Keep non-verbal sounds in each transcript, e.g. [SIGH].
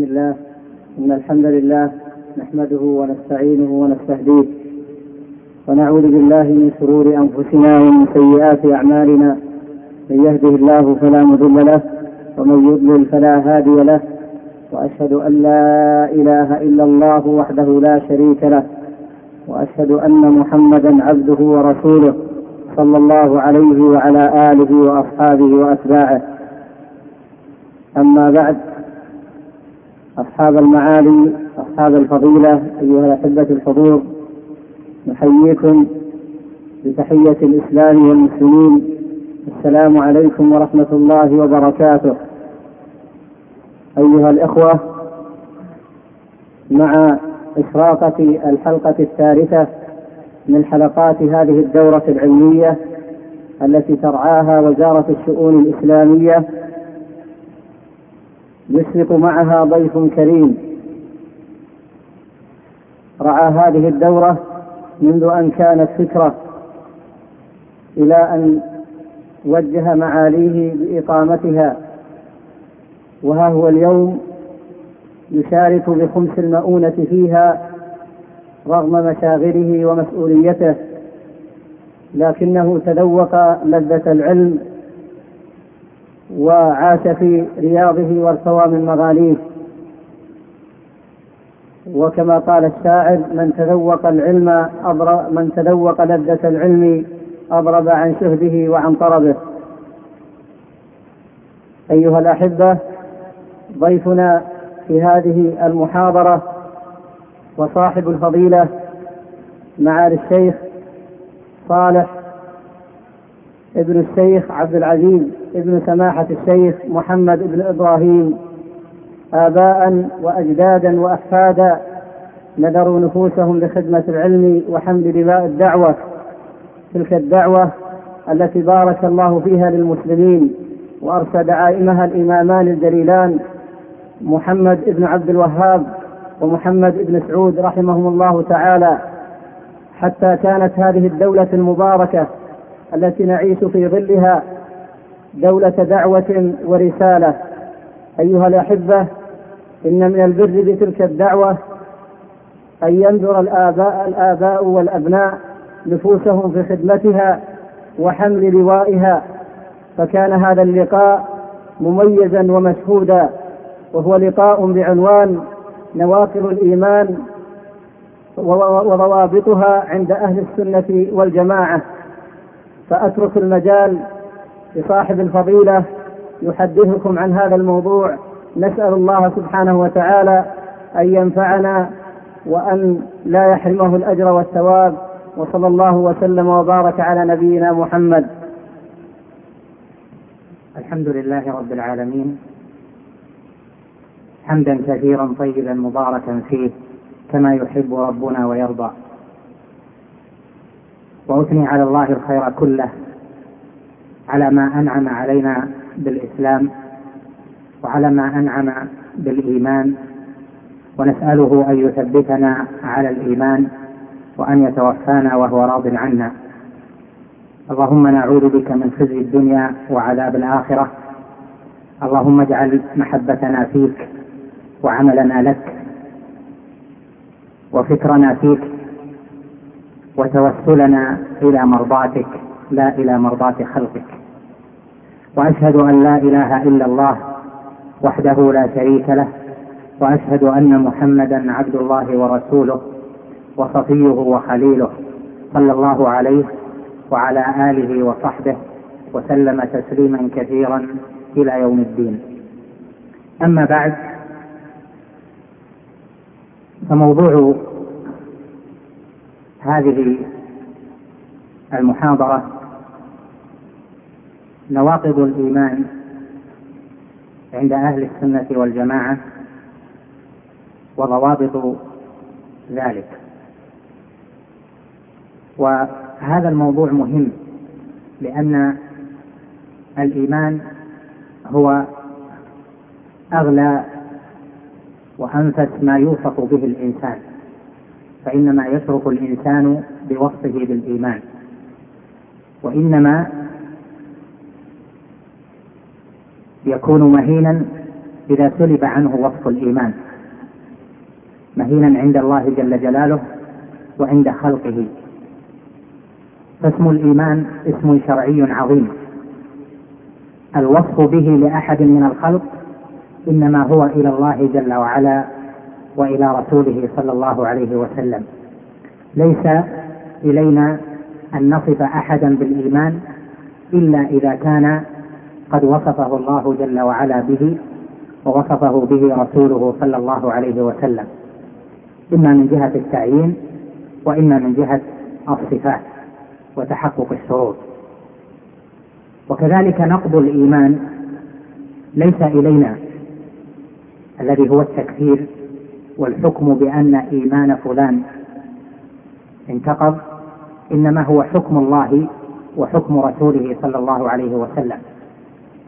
بسم الله. إن الحمد لله نحمده ونستعينه ونستهديه. ونعوذ بالله من شرور أنفسنا ومن سيئات أعمالنا. من يهده الله فلا مضل له ومن يضلل فلا هادي له. وأشهد أن لا إله إلا الله وحده لا شريك له. وأشهد أن محمدا عبده ورسوله صلى الله عليه وعلى آله وأصحابه وأتباعه. أما بعد أصحاب المعالي أصحاب الفضيلة أيها الأحبة الحضور نحييكم بتحية الإسلام والمسلمين. السلام عليكم ورحمة الله وبركاته. أيها الإخوة مع إشراقة الحلقة الثالثة من حلقات هذه الدورة العلمية التي ترعاها وزارة الشؤون الإسلامية يشرق معها ضيف كريم. رعى هذه الدورة منذ أن كانت فكرة إلى أن وجه معاليه بإقامتها وها هو اليوم يشارك بخمس المؤونة فيها رغم مشاغله ومسؤوليته لكنه تذوق لذة العلم وعاش في رياضه وارتوى من مغاليه وكما قال الشاعر من تذوق العلم أضرب من تذوق لذة العلم أضرب عن شهده وعن طربه. أيها الأحبة ضيفنا في هذه المحاضرة وصاحب الفضيلة معالي الشيخ صالح ابن الشيخ عبد العزيز ابن سماحة الشيخ محمد بن إبراهيم. آباء وأجدادا وأحفادا نذروا نفوسهم لخدمة العلم وحمل دماء الدعوة. تلك الدعوة التي بارك الله فيها للمسلمين وأرشد عائمها الإمامان الجليلان محمد بن عبد الوهاب ومحمد بن سعود رحمهم الله تعالى. حتى كانت هذه الدولة المباركة التي نعيش في ظلها دولة دعوة ورسالة. أيها الأحبة إن من البر بتلك الدعوة أن ينذر الآباء الآباء والأبناء نفوسهم في خدمتها وحمل لوائها. فكان هذا اللقاء مميزا ومشهودا وهو لقاء بعنوان نواقض الإيمان وضوابطها عند أهل السنة والجماعة. فأترك المجال لصاحب الفضيلة يحدثكم عن هذا الموضوع. نسأل الله سبحانه وتعالى أن ينفعنا وأن لا يحرمه الأجر والثواب. وصلى الله وسلم وبارك على نبينا محمد. الحمد لله رب العالمين. حمدا كثيرا طيبا مباركا فيه كما يحب ربنا ويرضى. واثني على الله الخير كله على ما أنعم علينا بالإسلام وعلى ما أنعم بالإيمان ونسأله أن يثبتنا على الإيمان وأن يتوفانا وهو راض عنا. اللهم نعوذ بك من خزي الدنيا وعذاب الآخرة. اللهم اجعل محبتنا فيك وعملنا لك وفكرنا فيك وتوسلنا إلى مرضاتك لا إلى مرضاه خلقك. وأشهد أن لا إله إلا الله وحده لا شريك له وأشهد أن محمدا عبد الله ورسوله وصفيه وخليله صلى الله عليه وعلى آله وصحبه وسلم تسليما كثيرا إلى يوم الدين. أما بعد فموضوع هذه المحاضرة نواقض الإيمان عند أهل السنة والجماعة وضوابط ذلك. وهذا الموضوع مهم لأن الإيمان هو أغلى وأنفس ما يوصف به الإنسان. فإنما يشرف الإنسان بوصفه بالإيمان. وإنما يكون مهينا إذا سلب عنه وصف الإيمان. مهينا عند الله جل جلاله وعند خلقه. فاسم الإيمان اسم شرعي عظيم. الوصف به لأحد من الخلق إنما هو إلى الله جل وعلا وإلى رسوله صلى الله عليه وسلم. ليس إلينا أن نصف أحدا بالإيمان إلا إذا كان قد وصفه الله جل وعلا به ووصفه به رسوله صلى الله عليه وسلم. إما من جهة التعيين وإما من جهة الصفات وتحقق الشروط. وكذلك نقض الإيمان ليس إلينا الذي هو التكفير والحكم بأن إيمان فلان انتقض إنما هو حكم الله وحكم رسوله صلى الله عليه وسلم.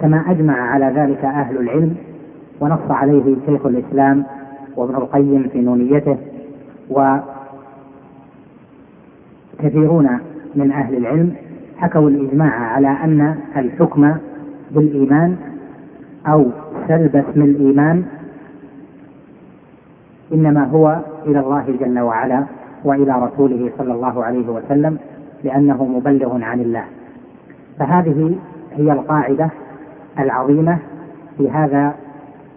كما أجمع على ذلك أهل العلم ونص عليه شيخ الإسلام وابن القيم في نونيته وكثيرون من أهل العلم حكوا الإجماع على أن الحكم بالإيمان أو سلب اسم الإيمان إنما هو إلى الله جل وعلا وإلى رسوله صلى الله عليه وسلم لأنه مبلغ عن الله. فهذه هي القاعدة العظيمة في هذا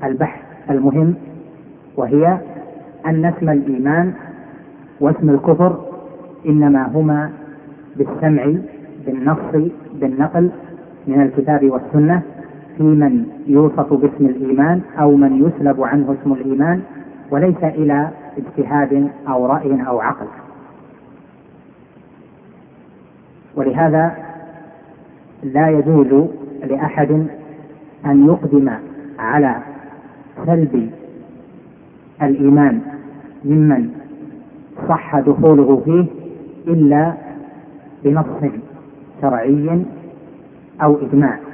البحث المهم وهي أن اسم الإيمان واسم الكفر إنما هما بالسمع بالنص بالنقل من الكتاب والسنة في من يوصف باسم الإيمان أو من يسلب عنه اسم الإيمان وليس إلى اجتهاد أو رأي أو عقل. ولهذا لا يجوز لأحد أن يقدم على سلب الإيمان ممن صح دخوله فيه إلا بنص شرعي أو إجماع.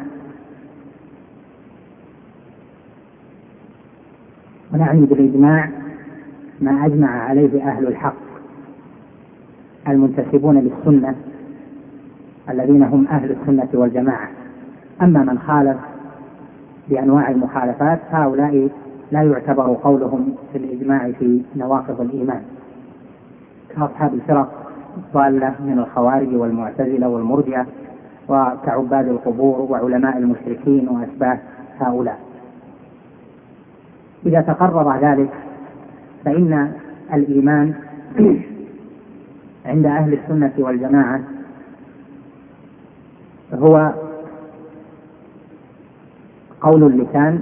ونعني بالإجماع ما أجمع عليه أهل الحق المنتسبون للسنة الذين هم أهل السنة والجماعة. أما من خالف بأنواع المخالفات هؤلاء لا يعتبر قولهم في الإجماع في نواقض الإيمان. كأصحاب الفرق الضالة من الخوارج والمعتزلة والمرجئة وكعباد القبور وعلماء المشركين وأشباه هؤلاء. إذا تقرر ذلك فإن الإيمان عند أهل السنة والجماعة هو قول اللسان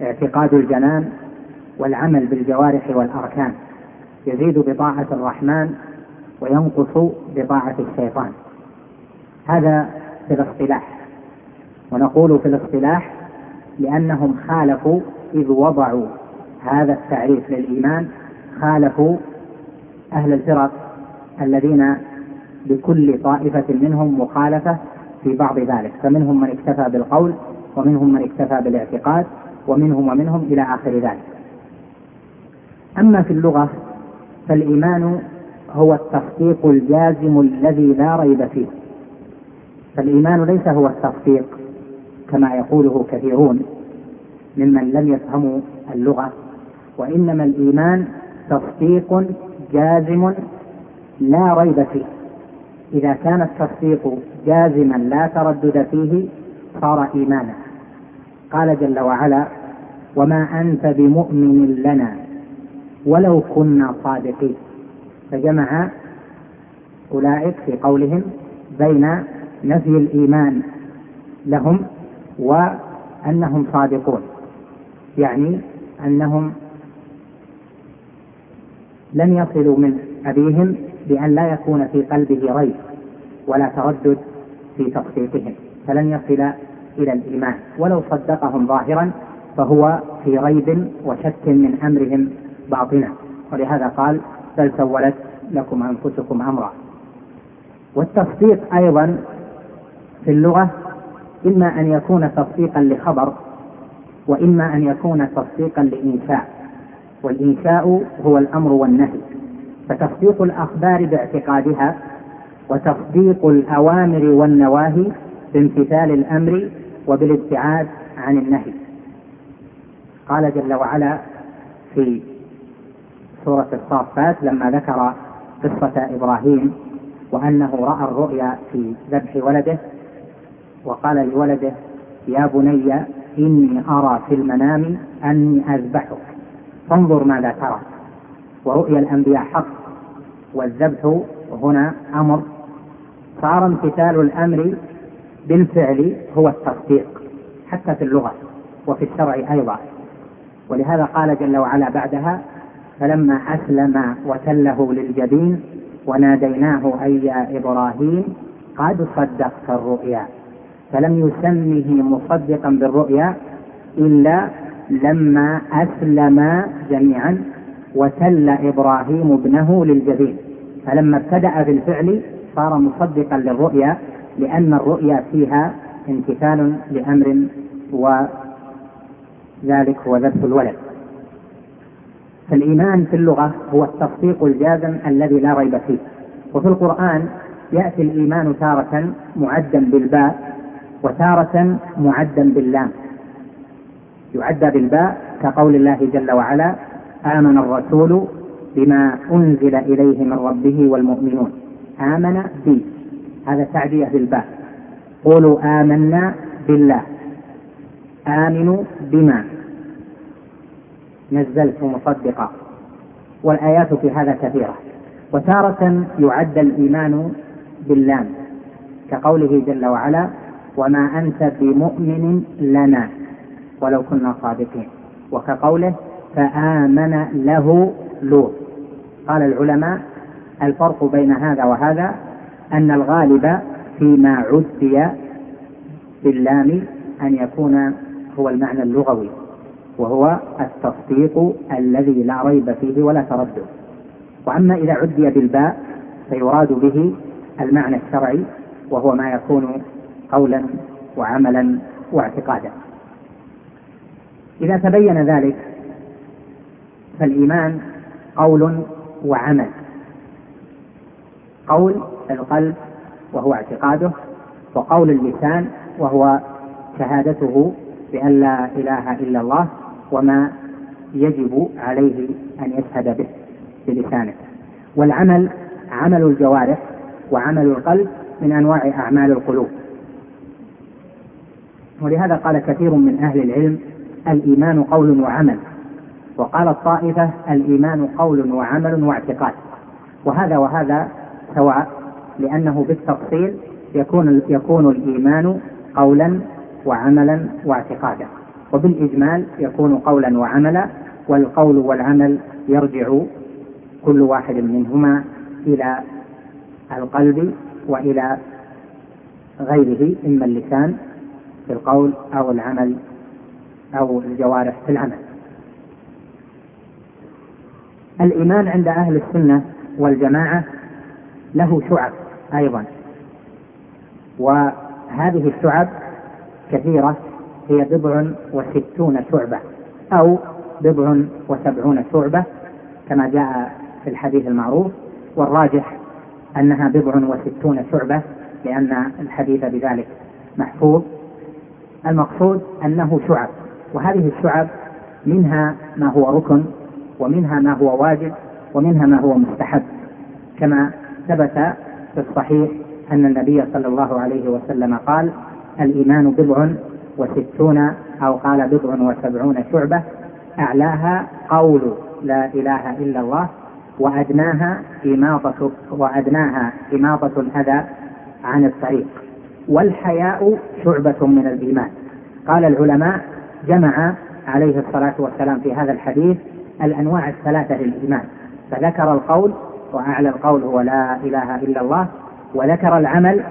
واعتقاد الجنان والعمل بالجوارح والأركان. يزيد بطاعة الرحمن وينقص بطاعة الشيطان. هذا في الاصطلاح. ونقول في الاصطلاح لأنهم خالفوا إذ وضعوا هذا التعريف للإيمان خالفوا أهل الفرق الذين لكل طائفة منهم مخالفة في بعض ذلك. فمنهم من اكتفى بالقول ومنهم من اكتفى بالاعتقاد ومنهم ومنهم إلى آخر ذلك. أما في اللغة فالإيمان هو التصديق الجازم الذي لا ريب فيه. فالإيمان ليس هو التصديق كما يقوله كثيرون. ممن لم يفهموا اللغة وإنما الإيمان تصديق جازم لا ريب فيه. إذا كان التصديق جازما لا تردد فيه صار إيمانا. قال جل وعلا وما أنت بمؤمن لنا ولو كنا صادقين. فجمع أولئك في قولهم بين نفي الإيمان لهم وأنهم صادقون. يعني أنهم لم يصلوا من أبيهم بأن لا يكون في قلبه ريب ولا تردد في تصديقهم فلن يصل إلى الإيمان. ولو صدقهم ظاهرا فهو في ريب وشك من أمرهم باطنا. ولهذا قال بل سولت لكم أنفسكم أمرا. والتصديق أيضا في اللغة إما أن يكون تصديقا لخبر وإما أن يكون تصديقا لإنشاء. والإنشاء هو الأمر والنهي. فتصديق الأخبار باعتقادها وتصديق الأوامر والنواهي بامتثال الأمر وبالابتعاد عن النهي. قال جل وعلا في سورة الصافات لما ذكر قصة إبراهيم وأنه رأى الرؤيا في ذبح ولده وقال لولده يا بني إني أرى في المنام أني أذبحك. فانظر ماذا ترى. ورؤيا الأنبياء حق والذبح هنا أمر. صار امتثال الأمر بالفعل هو التصديق حتى في اللغة وفي الشرع أيضا. ولهذا قال جل وعلا بعدها فلما أسلم وتله للجبين وناديناه أي يا إبراهيم قد صدقت الرؤيا. فلم يسمه مصدقا بالرؤيا إلا لما أسلم جميعا وتل إبراهيم ابنه للجبين. فلما ابتدأ بالفعل صار مصدقا للرؤيا لأن الرؤيا فيها امتثال لأمر وذلك هو ذبح الولد. فالإيمان في اللغة هو التصديق الجازم الذي لا ريب فيه. وفي القرآن يأتي الإيمان تارة معدا بالباء وتارة معدا باللام. يعدى بالباء كقول الله جل وعلا آمن الرسول بما أنزل إليه من ربه والمؤمنون. آمن بي. هذا تعدية بالباء. قولوا آمنا بالله. آمنوا بما. نزلت مصدقا. والآيات في هذا كثيرة. وتارة يعد الإيمان باللام. كقوله جل وعلا وما أنت بمؤمن لنا ولو كنا صادقين. وكقوله فآمن له لوط. قال العلماء الفرق بين هذا وهذا أن الغالب فيما عدي باللام أن يكون هو المعنى اللغوي وهو التصديق الذي لا ريب فيه ولا تردد. وأما إذا عدي بالباء فيراد به المعنى الشرعي وهو ما يكون قولا وعملا واعتقادا. إذا تبين ذلك فالإيمان قول وعمل. قول القلب وهو اعتقاده وقول اللسان وهو شهادته بأن لا إله إلا الله وما يجب عليه أن يشهد به بلسانه. والعمل عمل الجوارح وعمل القلب من أنواع أعمال القلوب. ولهذا قال كثير من أهل العلم الإيمان قول وعمل وقال الطائفة الإيمان قول وعمل واعتقاد وهذا وهذا سواء لأنه بالتفصيل يكون يكون الإيمان قولا وعملا واعتقادا وبالإجمال يكون قولا وعملا والقول والعمل يرجع كل واحد منهما إلى القلب وإلى غيره إما اللسان في القول أو العمل أو الجوارح في العمل. الإيمان عند أهل السنة والجماعة له شعب أيضا وهذه الشعب كثيرة هي بضع وستون شعبة أو بضع وسبعون شعبة كما جاء في الحديث المعروف والراجح أنها بضع وستون شعبة لأن الحديث بذلك محفوظ. المقصود أنه شعب وهذه الشعب منها ما هو ركن ومنها ما هو واجب ومنها ما هو مستحب. كما ثبت في الصحيح أن النبي صلى الله عليه وسلم قال الإيمان بضع وستون أو قال بضع وسبعون شعبة أعلاها قول لا إله إلا الله وأدناها إماطة وأدناها إماطة الأذى عن الطريق. والحياء شعبة من الإيمان. قال العلماء جمع عليه الصلاة والسلام في هذا الحديث الأنواع الثلاثة للإيمان. فذكر القول وأعلى القول هو لا إله إلا الله وذكر العمل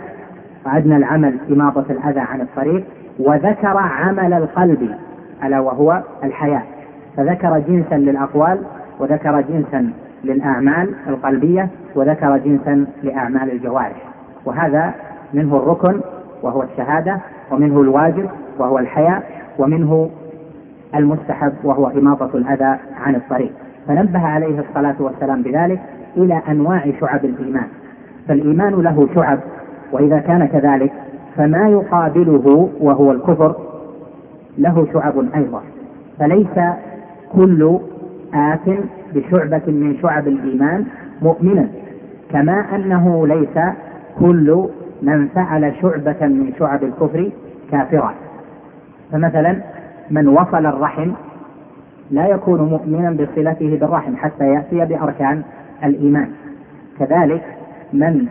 وأدنى العمل إماطة الأذى عن الطريق وذكر عمل القلب ألا وهو الحياة فذكر جنسا للأقوال وذكر جنسا للأعمال القلبية وذكر جنسا لأعمال الجوارح. وهذا منه الركن وهو الشهادة ومنه الواجب وهو الحياء ومنه المستحب وهو إماطة الأذى عن الطريق. فنبه عليه الصلاة والسلام بذلك إلى أنواع شعب الإيمان. فالإيمان له شعب وإذا كان كذلك فما يقابله وهو الكفر له شعب أيضا. فليس كل آت بشعبة من شعب الإيمان مؤمنا كما أنه ليس كل من فعل شعبة من شعب الكفر كافرا. فمثلا من وصل الرحم لا يكون مؤمنا بصلته بالرحم حتى يأتي بأركان الإيمان. كذلك من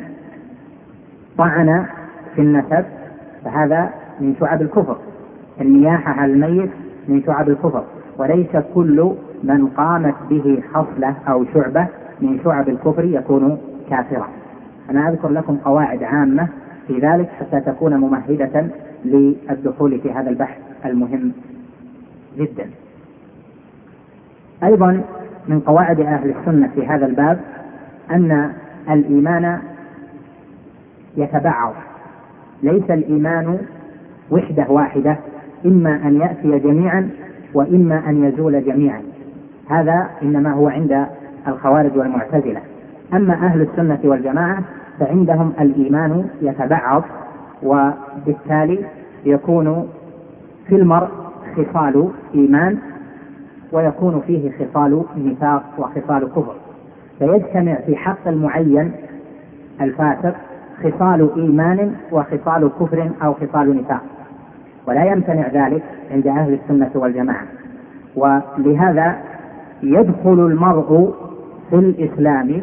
طعن في النسب فهذا من شعب الكفر. النياحة على الميت من شعب الكفر. وليس كل من قامت به خصلة أو شعبة من شعب الكفر يكون كافرا. أنا أذكر لكم قواعد عامة في ذلك حتى تكون ممهدة للدخول في هذا البحث المهم جدا. أيضا من قواعد أهل السنة في هذا الباب أن الإيمان يتبعض. ليس الإيمان وحدة واحدة إما أن يأتي جميعا وإما أن يزول جميعا. هذا إنما هو عند الخوارج والمعتزلة. أما أهل السنة والجماعة فعندهم الإيمان يتبعض وبالتالي يكون في المرء خصال إيمان ويكون فيه خصال نفاق وخصال كفر. فيجتمع في حق المعين الفاسق خصال إيمان وخصال كفر أو خصال نفاق. ولا يمتنع ذلك عند أهل السنة والجماعة. ولهذا يدخل المرء في الإسلام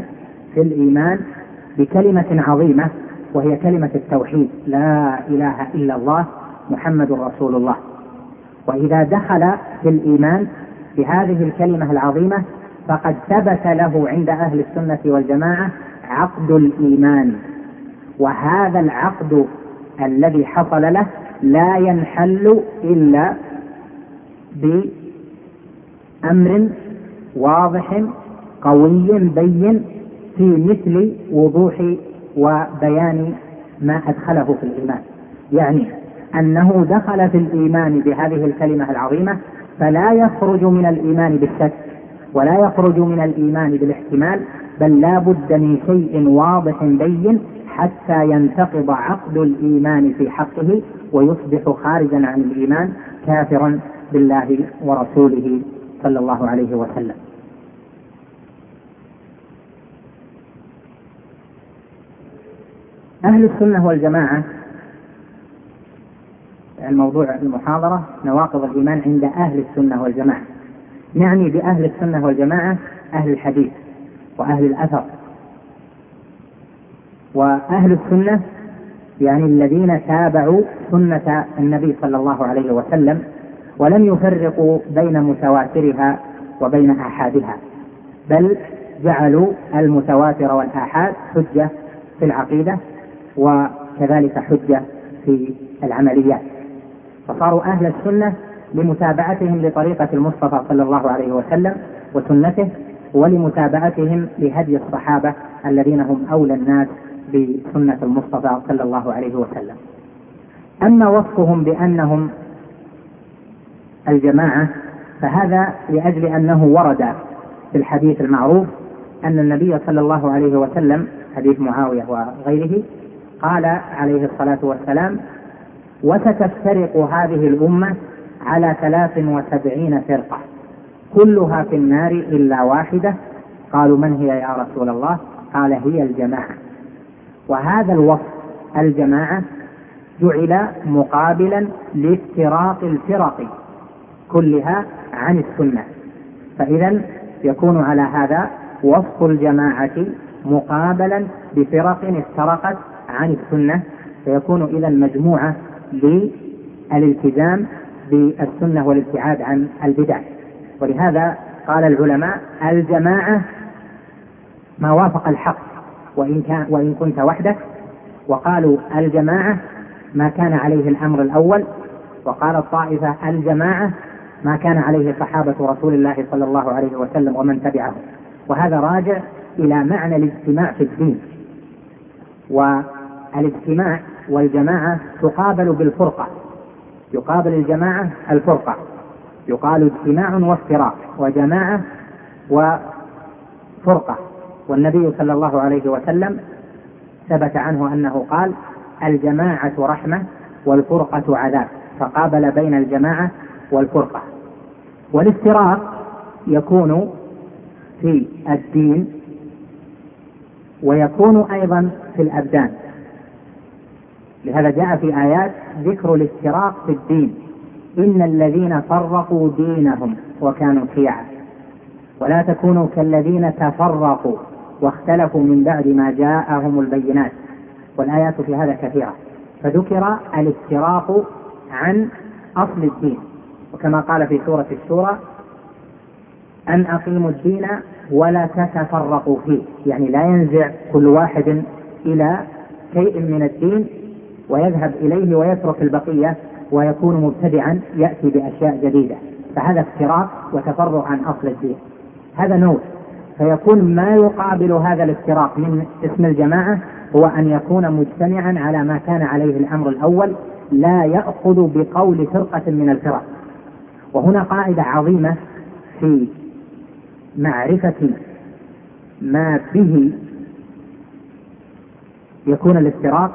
في الإيمان بكلمة عظيمة وهي كلمة التوحيد. لا إله إلا الله محمد رسول الله. وإذا دخل في الإيمان بهذه الكلمة العظيمة فقد ثبت له عند أهل السنة والجماعة عقد الإيمان. وهذا العقد الذي حصل له لا ينحل إلا بأمر واضح قوي بين في مثل وضوح وبيان ما أدخله في الإيمان. يعني أنه دخل في الإيمان بهذه الكلمة العظيمة فلا يخرج من الإيمان بالشك ولا يخرج من الإيمان بالاحتمال بل لا بد من شيء واضح بين حتى ينتقض عقد الإيمان في حقه ويصبح خارجا عن الإيمان كافرا بالله ورسوله صلى الله عليه وسلم. أهل السنة والجماعة. الموضوع المحاضرة نواقض الإيمان عند أهل السنة والجماعة. نعني بأهل السنة والجماعة أهل الحديث وأهل الأثر. وأهل السنة يعني الذين تابعوا سنة النبي صلى الله عليه وسلم ولم يفرقوا بين متواترها وبين آحادها بل جعلوا المتواتر والآحاد حجة في العقيدة وكذلك حجة في العمليات. فصاروا أهل السنة لمتابعتهم لطريقة المصطفى صلى الله عليه وسلم وسنته ولمتابعتهم لهدي الصحابة الذين هم أولى الناس بسنة المصطفى صلى الله عليه وسلم. أما وصفهم بأنهم الجماعة فهذا لأجل أنه ورد في الحديث المعروف أن النبي صلى الله عليه وسلم حديث معاوية وغيره قال عليه الصلاة والسلام وستفترق هذه الأمة على ثلاث وسبعين فرقة كلها في النار إلا واحدة. قالوا من هي يا رسول الله؟ قال هي الجماعة. وهذا الوصف الجماعة جعل مقابلا لافتراق الفرق كلها عن السنة. فإذا يكون على هذا وصف الجماعة مقابلا بفرق افترقت عن السنة فيكون إذا مجموعة للالتزام بالسنة والابتعاد عن البدع. ولهذا قال العلماء الجماعة ما وافق الحق وإن كان وإن كنت وحدك. وقالوا الجماعة ما كان عليه الأمر الأول. وقال الطائفة الجماعة ما كان عليه صحابة رسول الله صلى الله عليه وسلم ومن تبعه وهذا راجع إلى معنى الاجتماع في الدين. والاجتماع والجماعة تقابل بالفرقة. يقابل الجماعة الفرقة. يقال اجتماع وافتراق وجماعة وفرقة. والنبي صلى الله عليه وسلم ثبت عنه أنه قال الجماعة رحمة والفرقة عذاب. فقابل بين الجماعة والفرقة. والافتراق يكون في الدين ويكون أيضا في الأبدان. لهذا جاء في آيات ذكر الافتراق في الدين. إن الذين فرقوا دينهم وكانوا شيعا. ولا تكونوا كالذين تفرقوا واختلفوا من بعد ما جاءهم البينات. والآيات في هذا كثيرة. فذكر الافتراق عن أصل الدين. وكما قال في سورة الشورى أن أقيموا الدين ولا تتفرقوا فيه. يعني لا ينزع كل واحد إلى شيء من الدين ويذهب إليه ويترك البقية ويكون مبتدعا يأتي بأشياء جديدة. فهذا افتراق وتفرع عن أصل الدين. هذا نوع. فيكون ما يقابل هذا الافتراق من اسم الجماعة هو أن يكون مجتمعا على ما كان عليه الأمر الأول لا يأخذ بقول فرقة من الفرق. وهنا قاعدة عظيمة في معرفة ما به يكون الافتراق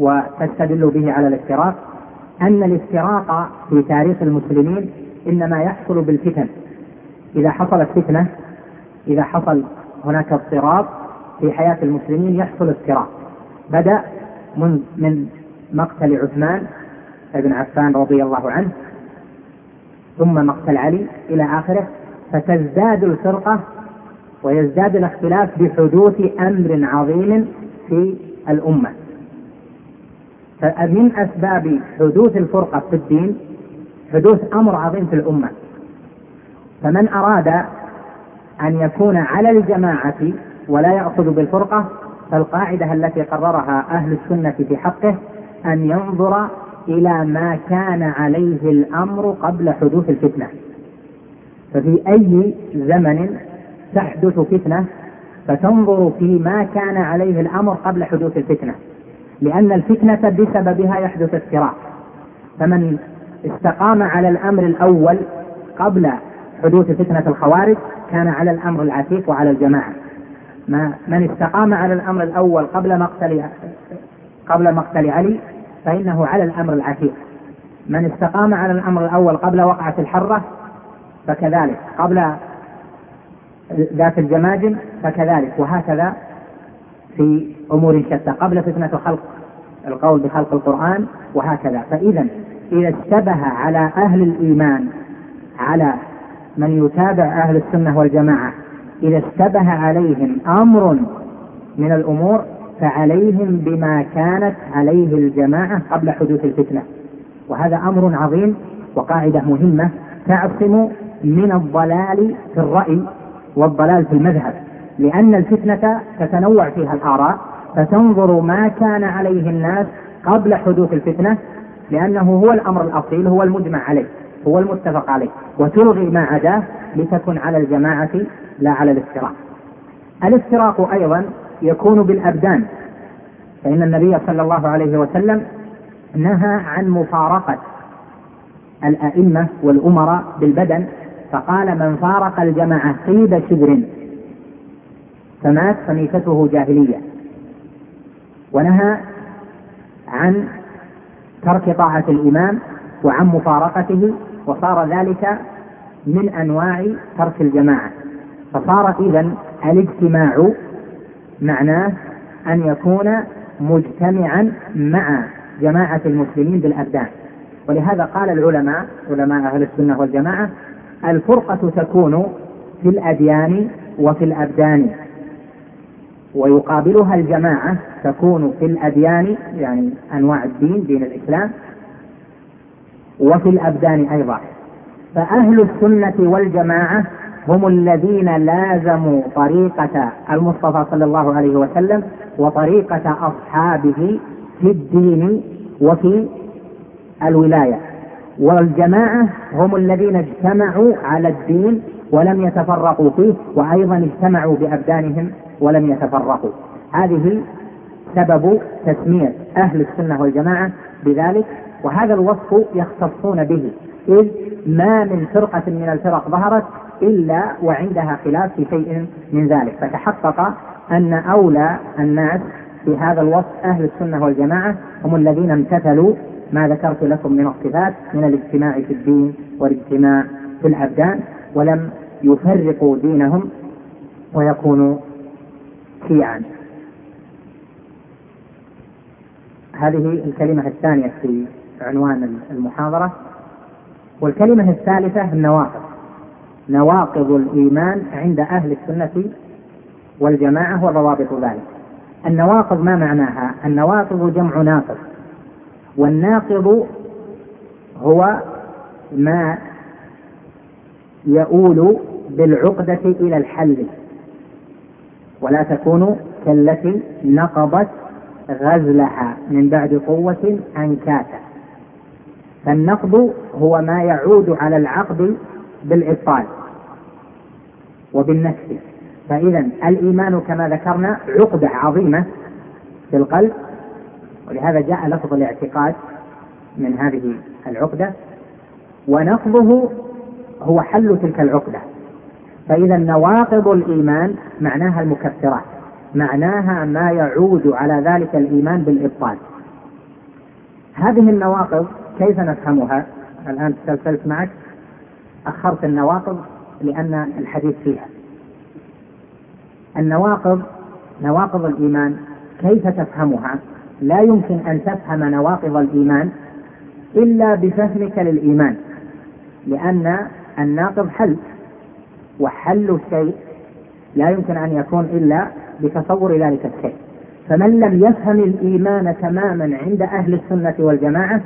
وتستدل به على الافتراق أن الافتراق في تاريخ المسلمين إنما يحصل بالفتن. إذا حصلت فتنة إذا حصل هناك اضطراب في حياة المسلمين يحصل افتراق. بدأ من من مقتل عثمان بن عفان رضي الله عنه ثم مقتل علي إلى آخره. فتزداد الفرقة ويزداد الاختلاف بحدوث أمر عظيم في الأمة. فمن أسباب حدوث الفرقة في الدين حدوث أمر عظيم في الأمة. فمن أراد أن يكون على الجماعة ولا يأخذ بالفرقة فالقاعدة التي قررها أهل السنة في حقه أن ينظر إلى ما كان عليه الأمر قبل حدوث الفتنة. ففي أي زمن تحدث فتنة فتنظر في ما كان عليه الأمر قبل حدوث الفتنة. لأن الفتنة بسببها يحدث افتراق فمن استقام على الأمر الأول قبل حدوث فتنة الخوارج كان على الأمر العتيق وعلى الجماعة. ما من استقام على الأمر الأول قبل مقتل قبل مقتل علي فإنه على الأمر العتيق. من استقام على الأمر الأول قبل وقعة الحرة فكذلك. قبل ذات الجماجم فكذلك. وهكذا في أمور شتى. قبل فتنة خلق القول بخلق القرآن وهكذا. فإذا إذا اشتبه على أهل الإيمان على من يتابع أهل السنة والجماعة إذا اشتبه عليهم أمر من الأمور فعليهم بما كانت عليه الجماعة قبل حدوث الفتنة. وهذا أمر عظيم وقاعدة مهمة تعصم من الضلال في الرأي والضلال في المذهب. لأن الفتنة تتنوع فيها الآراء فتنظر ما كان عليه الناس قبل حدوث الفتنة لأنه هو الأمر الأصيل هو المجمع عليه هو المتفق عليه وتلغي ما عداه لتكن على الجماعة لا على الافتراق. الافتراق أيضا يكون بالأبدان فإن النبي صلى الله عليه وسلم نهى عن مفارقة الأئمة والأمراء بالبدن فقال من فارق الجماعة قيد شبر. فمات فميتته جاهلية. ونهى عن ترك طاعة الإمام وعن مفارقته وصار ذلك من أنواع ترك الجماعة. فصار إذا الاجتماع معناه أن يكون مجتمعا مع جماعة المسلمين بالأبدان. ولهذا قال العلماء علماء أهل السنة والجماعة الفرقة تكون في الأديان وفي الأبدان. ويقابلها الجماعة تكون في الأديان يعني أنواع الدين دين الإسلام وفي الأبدان أيضا. فأهل السنة والجماعة هم الذين لازموا طريقة المصطفى صلى الله عليه وسلم وطريقة أصحابه في الدين وفي الولاية. والجماعة هم الذين اجتمعوا على الدين ولم يتفرقوا فيه وأيضا اجتمعوا بأبدانهم. ولم يتفرقوا. هذه سبب تسمية أهل السنة والجماعة بذلك وهذا الوصف يختصون به. إذ ما من فرقة من الفرق ظهرت إلا وعندها خلاف في شيء من ذلك. فتحقق أن أولى الناس في هذا الوصف أهل السنة والجماعة هم الذين امتثلوا ما ذكرت لكم من الصفات من الاجتماع في الدين والاجتماع في الأبدان ولم يفرقوا دينهم ويكونوا شيعا هذه الكلمة الثانية في عنوان المحاضرة. والكلمة الثالثة النواقض. نواقض الإيمان عند أهل السنة والجماعة وضوابط ذلك. النواقض ما معناها؟ النواقض جمع ناقض. والناقض هو ما يؤول بالعقدة إلى الحل. ولا تكون كالتي نقضت غزلها من بعد قوة أنكاتا. فالنقض هو ما يعود على العقد بالإبطال وبالنكس. فإذا الإيمان كما ذكرنا عقدة عظيمة في القلب ولهذا جاء لفظ الاعتقاد من هذه العقدة. ونقضه هو حل تلك العقدة. فإذا نواقض الإيمان معناها المكفرات معناها ما يعود على ذلك الإيمان بالإبطال. هذه النواقض كيف نفهمها؟ الآن تسلسلت معك. أخرت النواقض لأن الحديث فيها. النواقض نواقض الإيمان كيف تفهمها؟ لا يمكن أن تفهم نواقض الإيمان إلا بفهمك للإيمان لأن الناقض حل. وحل الشيء لا يمكن أن يكون إلا بتصور ذلك الشيء. فمن لم يفهم الإيمان تماما عند أهل السنة والجماعة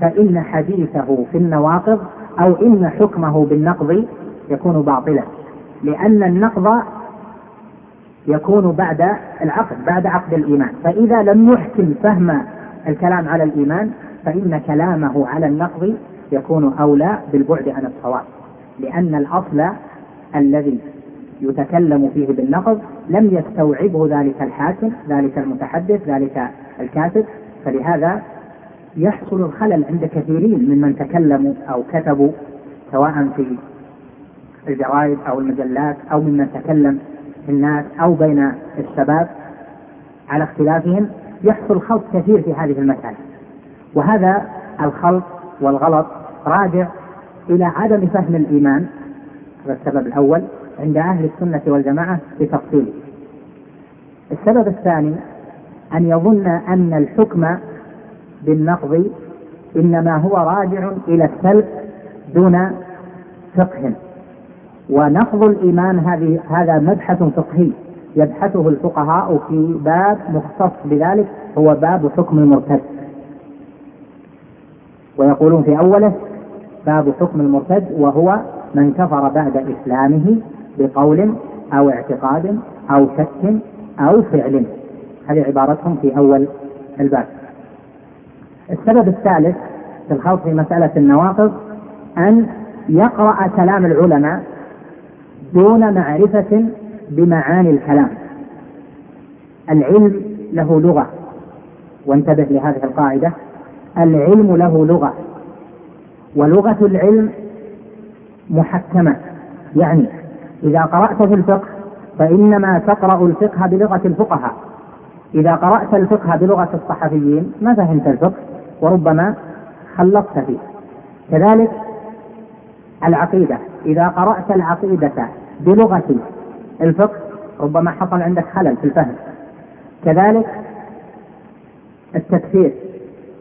فإن حديثه في النواقض أو إن حكمه بالنقض يكون باطلا. لأن النقض يكون بعد العقد بعد عقد الإيمان. فإذا لم يحكم فهم الكلام على الإيمان فإن كلامه على النقض يكون أولى بالبعد عن الصواب. لأن الأصل الذي يتكلم فيه بالنقض لم يستوعبه ذلك الحاكم ذلك المتحدث ذلك الكاتب. فلهذا يحصل الخلل عند كثيرين ممن تكلموا أو كتبوا سواء في الجرائد أو المجلات أو ممن تكلم في الناس أو بين الشباب على اختلافهم يحصل خلط كثير في هذه المسألة. وهذا الخلط والغلط راجع إلى عدم فهم الإيمان. السبب الأول عند أهل السنة والجماعة بتفصيله السبب الثاني أن يظن أن الحكم بالنقض إنما هو راجع إلى السلب دون فقه. ونقض الإيمان هذه هذا مبحث فقهي يبحثه الفقهاء في باب مختص بذلك هو باب حكم المرتد. ويقولون في أوله باب حكم المرتد وهو من كفر بعد إسلامه بقول أو اعتقاد أو شك أو فعل. هذه عبارتهم في أول الباب. السبب الثالث في الخوض في مسألة النواقض أن يقرأ كلام العلماء دون معرفة بمعاني الكلام. العلم له لغة. وانتبه لهذه القاعدة. العلم له لغة. ولغة العلم محكمة. يعني إذا قرأت في الفقه فإنما تقرأ الفقه بلغة الفقهاء. إذا قرأت الفقه بلغة الصحفيين ما فهمت الفقه وربما خلطت فيه. كذلك العقيدة. إذا قرأت العقيدة بلغة الفقه ربما حصل عندك خلل في الفهم. كذلك التكفير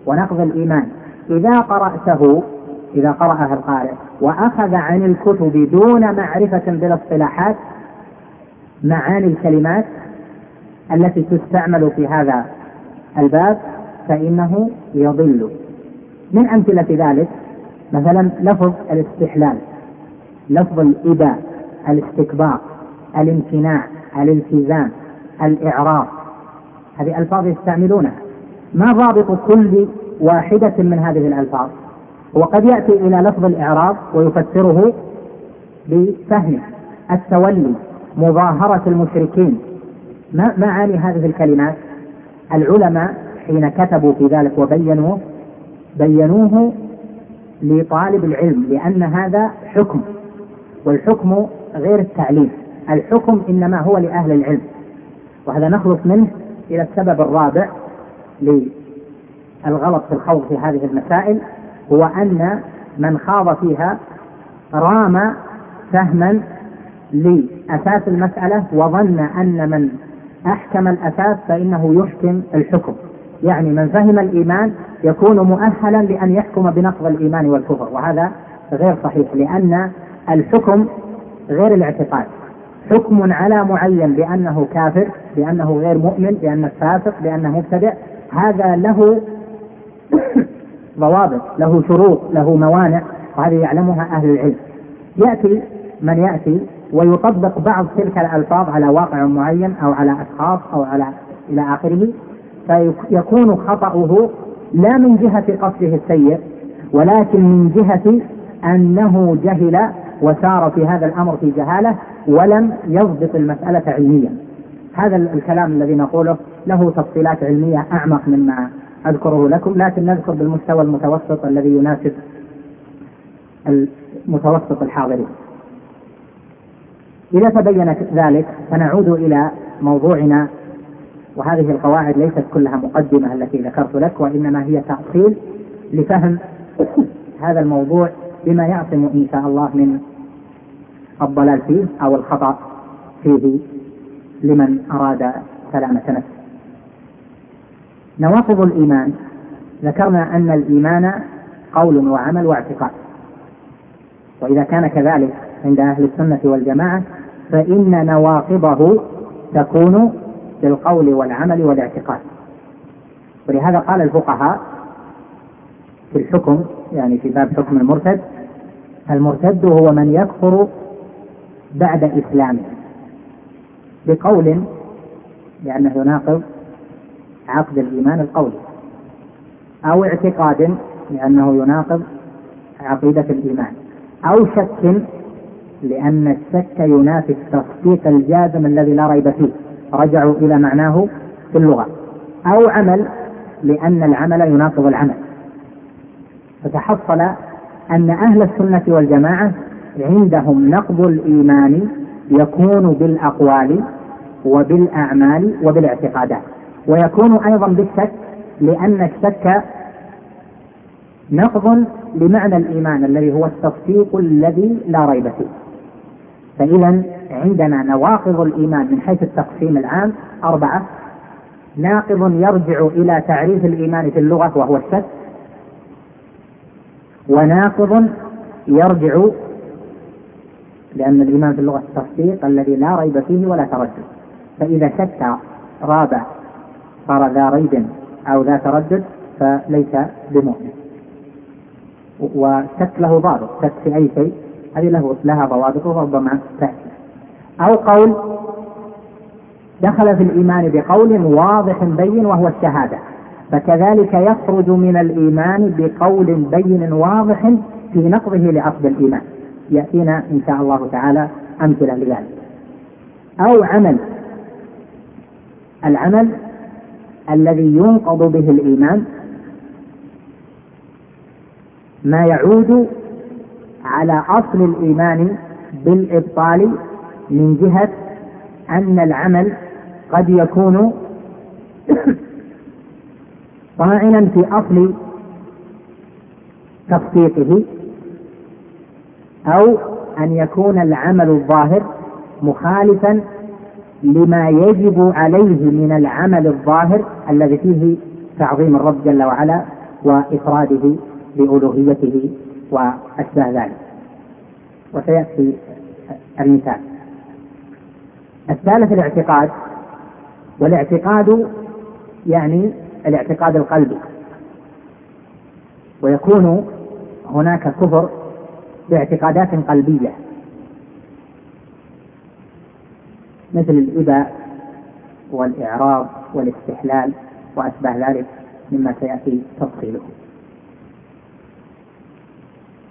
ونقض الإيمان. إذا قرأته إذا قرأها القارئ. وأخذ عن الكتب دون معرفة بالاصطلاحات معاني الكلمات التي تستعمل في هذا الباب فإنه يضل. من أمثلة ذلك مثلا لفظ الاستحلال لفظ الإباء الاستكبار الامتناع الالتزام الإعراض هذه ألفاظ يستعملونها. ما ضابط كل واحدة من هذه الألفاظ؟ وقد يأتي إلى لفظ الإعراض ويفسره بفهمه التولي مظاهرة المشركين. ما معاني هذه الكلمات؟ العلماء حين كتبوا في ذلك وبينوه بينوه لطالب العلم لأن هذا حكم والحكم غير التعليم. الحكم إنما هو لأهل العلم. وهذا نخلص منه إلى السبب الرابع للغلط في الخوض في هذه المسائل. هو أن من خاض فيها رام فهما لأساس المسألة وظن أن من أحكم الأساس فإنه يحكم الحكم. يعني من فهم الإيمان يكون مؤهلا لأن يحكم بنقض الإيمان والكفر وهذا غير صحيح لأن الحكم غير الاعتقاد. حكم على معين بأنه كافر بأنه غير مؤمن بأنه فاسق بأنه مبتدع هذا له ضوابط له شروط له موانع وهذه يعلمها أهل العلم. يأتي من يأتي ويطبق بعض تلك الألفاظ على واقع معين أو على أشخاص أو على إلى آخره فيكون خطأه لا من جهة قصده السيء ولكن من جهة أنه جهل وسار في هذا الأمر في جهالة ولم يضبط المسألة علميا. هذا الكلام الذي نقوله له تفصيلات علمية أعمق مما أذكره لكم لكن نذكر بالمستوى المتوسط الذي يناسب المتوسط الحاضرين. إذا تبين ذلك فنعود إلى موضوعنا وهذه القواعد ليست كلها مقدمة التي ذكرت لك وإنما هي تأصيل لفهم هذا الموضوع بما يعصم إن شاء الله من الضلال فيه أو الخطأ فيه لمن أراد سلامة نفسه. نواقض الإيمان. ذكرنا أن الإيمان قول وعمل واعتقاد. وإذا كان كذلك عند أهل السنة والجماعة فإن نواقضه تكون بالقول والعمل والاعتقاد. ولهذا قال الفقهاء في الحكم يعني في باب حكم المرتد المرتد هو من يكفر بعد إسلامه بقول لأنه يناقض عقد الإيمان القولي أو اعتقاد لأنه يناقض عقيدة الإيمان أو شك لأن الشك ينافي التصديق الجازم الذي لا ريب فيه. رجعوا إلى معناه في اللغة. أو عمل لأن العمل يناقض العمل. فتحصل أن أهل السنة والجماعة عندهم نقض الإيمان يكون بالأقوال وبالأعمال وبالاعتقادات. ويكون أيضا بالشك لأن الشك نقض لمعنى الإيمان الذي هو التصديق الذي لا ريب فيه. فإذا عندنا نواقض الإيمان من حيث التقسيم العام أربعة. ناقض يرجع إلى تعريف الإيمان في اللغة وهو الشك. وناقض يرجع لأن الإيمان في اللغة التصديق الذي لا ريب فيه ولا تردد. فإذا شك رابع. صار ذا ريب أو ذا تردد فليس بمؤمن. وشك له ضابط شك في أي شيء هذه له لها ضوابط وربما تأتي. أو قول دخل في الإيمان بقول واضح بين وهو الشهادة فكذلك يخرج من الإيمان بقول بين واضح في نقضه لعقد الإيمان. يأتينا إن شاء الله تعالى أمثلة لذلك. أو عمل. العمل الذي ينقض به الإيمان ما يعود على أصل الإيمان بالإبطال من جهة أن العمل قد يكون [COUGHS] طاعنا في أصل تصديقه أو أن يكون العمل الظاهر مخالفا لما يجب عليه من العمل الظاهر الذي فيه تعظيم الرب جل وعلا وإفراده بألوهيته وأشباه ذلك. وسيأتي المثال. الثالث الاعتقاد والاعتقاد يعني الاعتقاد القلبي. ويكون هناك كفر باعتقادات قلبية. مثل الإباء والإعراض والاستحلال وأشباه ذلك مما سيأتي تفصيله.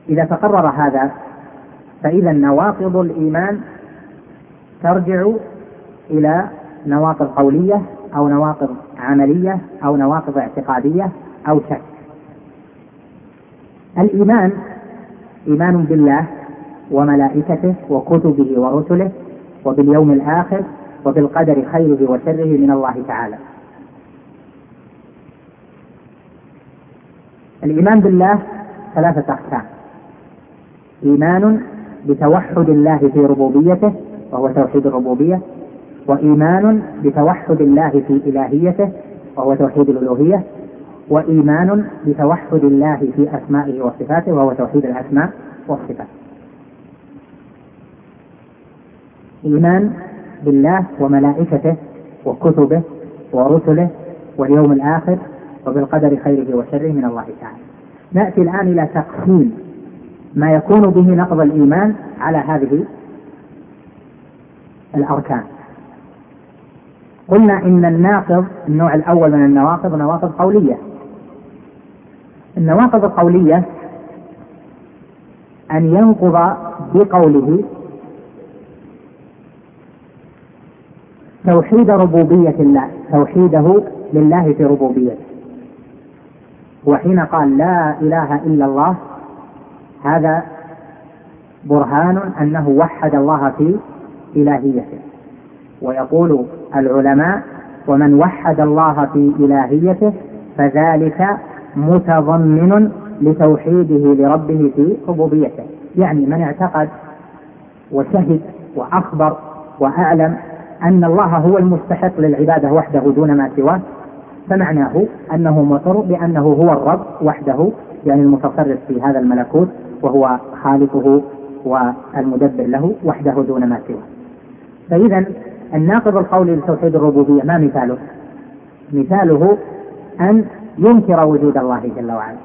إذا تقرر هذا فإذا نواقض الإيمان ترجع إلى نواقض قولية أو نواقض عملية أو نواقض اعتقادية أو شك. الإيمان إيمان بالله وملائكته وكتبه ورسله وباليوم الآخر وبالقدر خيره وشره من الله تعالى. الإيمان بالله ثلاثة أقسام. إيمان بتوحد الله في ربوبيته وهو توحيد الربوبية. وإيمان بتوحد الله في إلهيته وهو توحيد الألوهية. وإيمان بتوحد الله في أسمائه وصفاته وهو توحيد الأسماء والصفات. إيمان بالله وملائكته وكتبه ورسله واليوم الآخر وبالقدر خيره وشره من الله تعالى. نأتي الآن إلى تقسيم ما يكون به نقض الإيمان على هذه الأركان. قلنا إن الناقض النوع الأول من النواقض نواقض قولية. النواقض القولية أن ينقض بقوله توحيد ربوبية الله توحيده لله في ربوبيته. وحين قال لا إله إلا الله هذا برهان أنه وحد الله في إلهيته. ويقول العلماء ومن وحد الله في إلهيته فذلك متضمن لتوحيده لربه في ربوبيته. يعني من اعتقد وشهد وأخبر وأعلم أن الله هو المستحق للعبادة وحده دون ما سواه فمعناه أنه مقر بأنه هو الرب وحده يعني المتصرف في هذا الملكوت وهو خالقه والمدبر له وحده دون ما سواه. فإذا الناقض القولي لتوحيد الربوبية ما مثاله؟ مثاله أن ينكر وجود الله جل وعلا.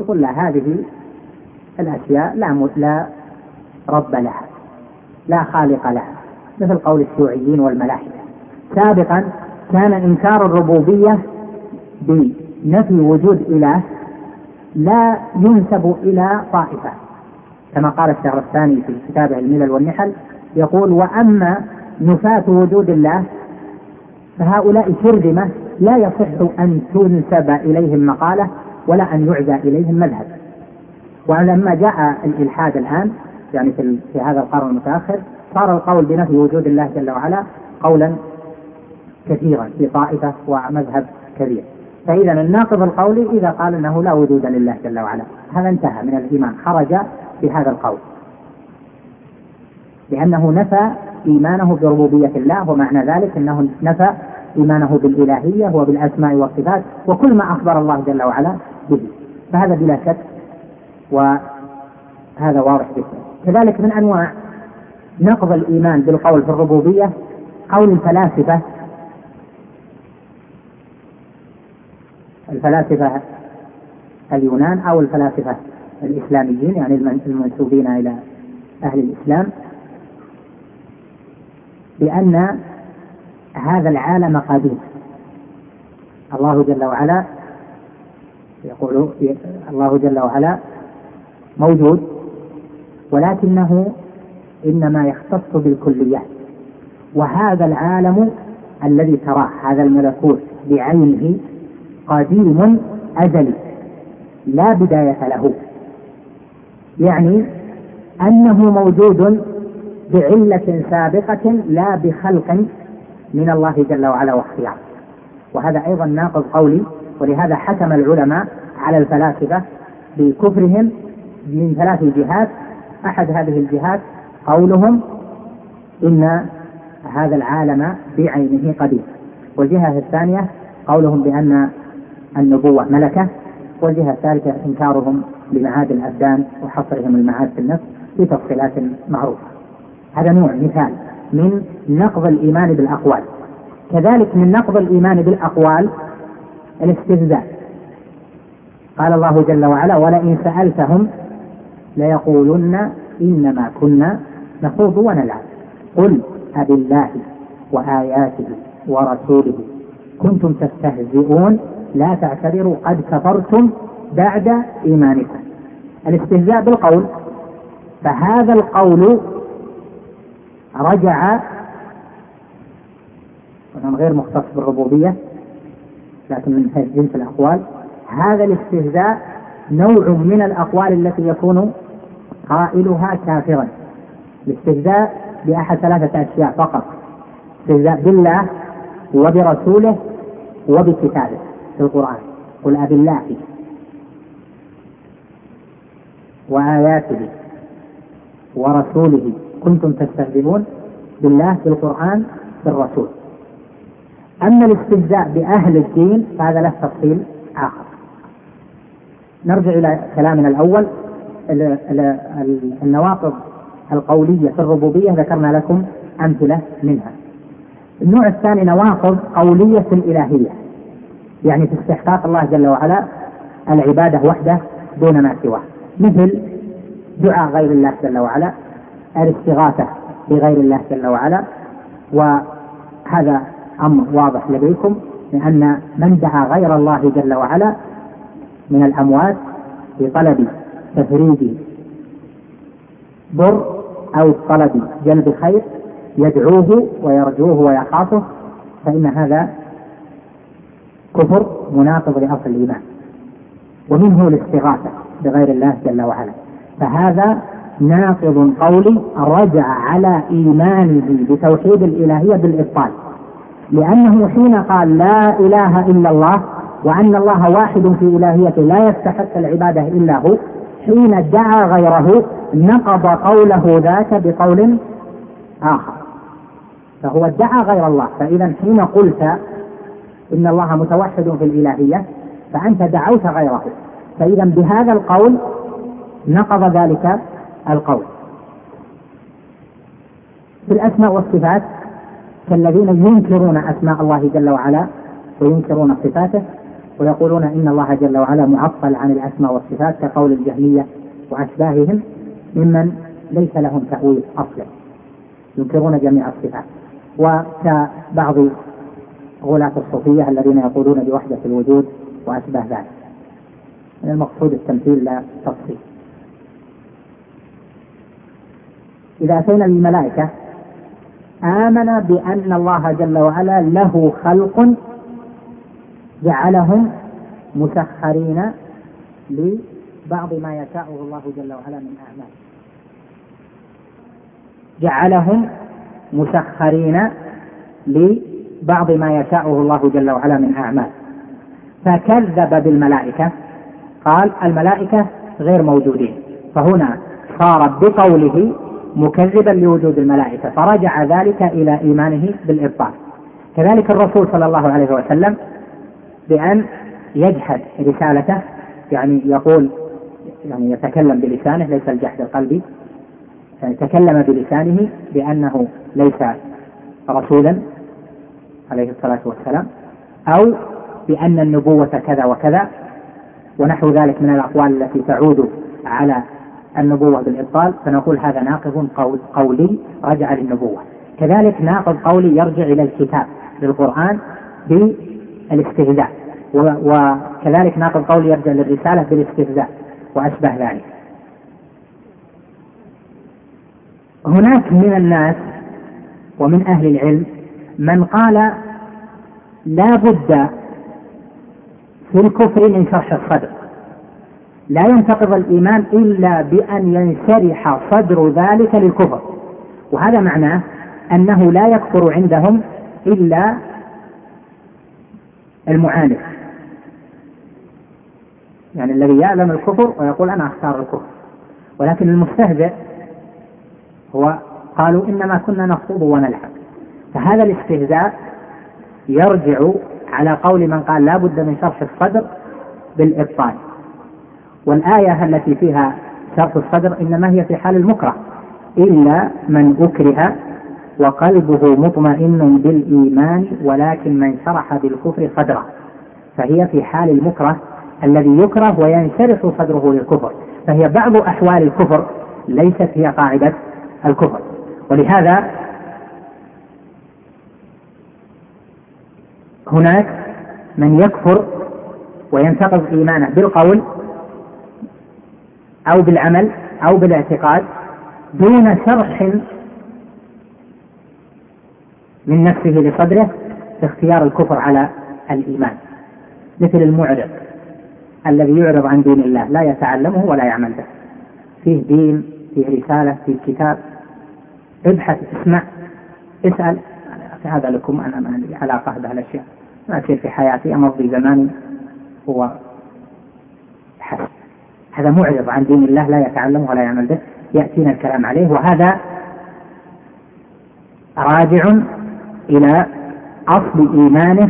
يقول لا هذه الأشياء لا لا رب لها لا خالق لها. مثل قول الشيوعيين والملاحدة سابقا كان إنكار الربوبية بنفي وجود إله لا ينسب إلى طائفة. كما قال الشهرستاني في كتابه الملل والنحل يقول وأما نفاة وجود الله فهؤلاء شرذمة لا يصح أن تنسب إليهم مقالة ولا أن يعزى إليهم مذهب. ولما جاء الإلحاد الآن يعني في هذا القرن المتأخر صار القول بنفي وجود الله جل وعلا قولا كثيرا في طائفة ومذهب كبير. فإذا الناقض القولي إذا قال أنه لا وجود لله جل وعلا. هذا انتهى من الإيمان. خرج بهذا القول. لأنه نفى إيمانه بربوبية الله ومعنى ذلك أنه نفى إيمانه بالإلهية وبالأسماء والصفات وكل ما أخبر الله جل وعلا به. فهذا بلا شك وهذا واضح جدا. كذلك من أنواع نقض الإيمان بالقول في الربوبية؟ قول الفلاسفة. الفلاسفة اليونان أو الفلاسفة الإسلاميين يعني المنسوبين إلى أهل الإسلام بأن هذا العالم قديم. الله جل وعلا يقول الله جل وعلا موجود ولكنه إنما يختص بالكليات. وهذا العالم الذي تراه هذا الملكوت بعينه قديم أزلي لا بداية له. يعني أنه موجود بعلة سابقة لا بخلق من الله جل وعلا واختيار. وهذا أيضا ناقض قولي ولهذا حكم العلماء على الفلاسفة بكفرهم من ثلاث جهات. أحد هذه الجهات قولهم إن هذا العالم بعينه قديم والجهة الثانية قولهم بأن النبوة ملكة والجهة الثالثة إنكارهم لمعاد الأبدان وحصرهم المعاد في النفس في تفصيلات معروفة. هذا نوع مثال من نقض الإيمان بالأقوال. كذلك من نقض الإيمان بالأقوال الاستهزاء. قال الله جل وعلا ولئن سألتهم ليقولن إنما كنا نخوض ونلعب قل أبالله وآياته ورسوله. كنتم تستهزئون لا تعتذروا قد كفرتم بعد إيمانكم. الاستهزاء بالقول فهذا القول رجع غير مختص بالربوبية لكن من جنس الأقوال. هذا الاستهزاء نوع من الأقوال التي يكون قائلها كافرا. الاستهزاء بأحد ثلاثة أشياء فقط. استهزاء بالله وبرسوله وبكتابه في القرآن. قل أبي الله وآياته ورسوله. كنتم تستهزئون بالله بالقرآن بالرسول. أما الاستهزاء بأهل الدين فهذا له تفصيل آخر. نرجع إلى كلامنا الأول النواقض القولية في الربوبية ذكرنا لكم أمثلة منها. النوع الثاني نواقض قولية في الإلهية يعني في استحقاق الله جل وعلا العبادة وحده دون ما سواه. مثل دعاء غير الله جل وعلا الاستغاثة بغير الله جل وعلا وهذا أمر واضح لديكم لأن من دعا غير الله جل وعلا من الأموات بطلب تفريج ضر أو طلب جلب خير يدعوه ويرجوه ويخافه فإن هذا كفر مناقض لأصل الإيمان. ومنه الاستغاثة بغير الله جل وعلا. فهذا ناقض قولي رجع على إيمانه بتوحيد الإلهية بالإبطال. لأنه حين قال لا إله إلا الله وأن الله واحد في إلهيته لا يستحق العبادة إلا هو حين دعا غيره نقض قوله ذاك بقول آخر. فهو ادعى غير الله. فإذا حين قلت إن الله متوحد في الإلهية فأنت دعوت غيره. فإذا بهذا القول نقض ذلك القول. في الأسماء والصفات كالذين ينكرون أسماء الله جل وعلا وينكرون صفاته ويقولون إن الله جل وعلا معطل عن الأسماء والصفات كقول الجهمية وأشباههم ممن ليس لهم تأويل أصلا ينكرون جميع الصفات. وكبعض غلاة الصوفية الذين يقولون بوحدة الوجود وأشباه ذلك. من المقصود التمثيل لا تفصيل إذا أتينا للملائكة آمن بأن الله جل وعلا له خلق جعلهم مسخرين لبعض ما يشاءه الله جل وعلا من أعمال. جعلهم مسخرين لبعض ما يشاءه الله جل وعلا من أعمال. فكذب بالملائكة. قال الملائكة غير موجودين. فهنا صار بقوله مكذبا لوجود الملائكة. فرجع ذلك إلى إيمانه بالإبطال. كذلك الرسول صلى الله عليه وسلم بأن يجحد رسالته يعني يقول يعني يتكلم بلسانه ليس الجحد القلبي يعني تكلم بلسانه بأنه ليس رسولا عليه الصلاة والسلام أو بأن النبوة كذا وكذا ونحو ذلك من الأقوال التي تعود على النبوة بالإبطال فنقول هذا ناقض قول قولي رجع للنبوة. كذلك ناقض قولي يرجع إلى الكتاب للقرآن بالاستهزاء. وكذلك ناقض قولي يرجع للرسالة بالاستهزاء وأشبه ذلك. هناك من الناس ومن أهل العلم من قال لا بد في الكفر من شرح الصدر. لا ينتقض الإيمان إلا بأن ينشرح صدر ذلك للكفر. وهذا معناه أنه لا يكفر عندهم إلا المعاند. يعني الذي يعلم الكفر ويقول أنا أختار الكفر. ولكن المستهزئ هو قالوا إنما كنا نخوض ونلعب فهذا الاستهزاء يرجع على قول من قال لا بد من شرح الصدر بالإبطال. والآية التي فيها شرح الصدر إنما هي في حال المكره إلا من أكره وقلبه مطمئن بالإيمان ولكن من شرح بالكفر صدره. فهي في حال المكره الذي يكره وينشرح صدره للكفر فهي بعض أحوال الكفر ليست هي قاعدة الكفر. ولهذا هناك من يكفر وينتقض إيمانه بالقول أو بالعمل أو بالاعتقاد دون شرح من نفسه لصدره باختيار الكفر على الإيمان مثل المعرض. الذي يعرض عن دين الله لا يتعلمه ولا يعمل به. فيه دين فيه رسالة فيه كتاب. ابحث اسمع اسأل. هذا لكم أنا ما لي علاقة بهالأشياء. ما أصير في حياتي أمضي زماني. هو حسب هذا معرض عن دين الله لا يتعلم ولا يعمل به. يأتينا الكلام عليه وهذا راجع إلى أصل إيمانه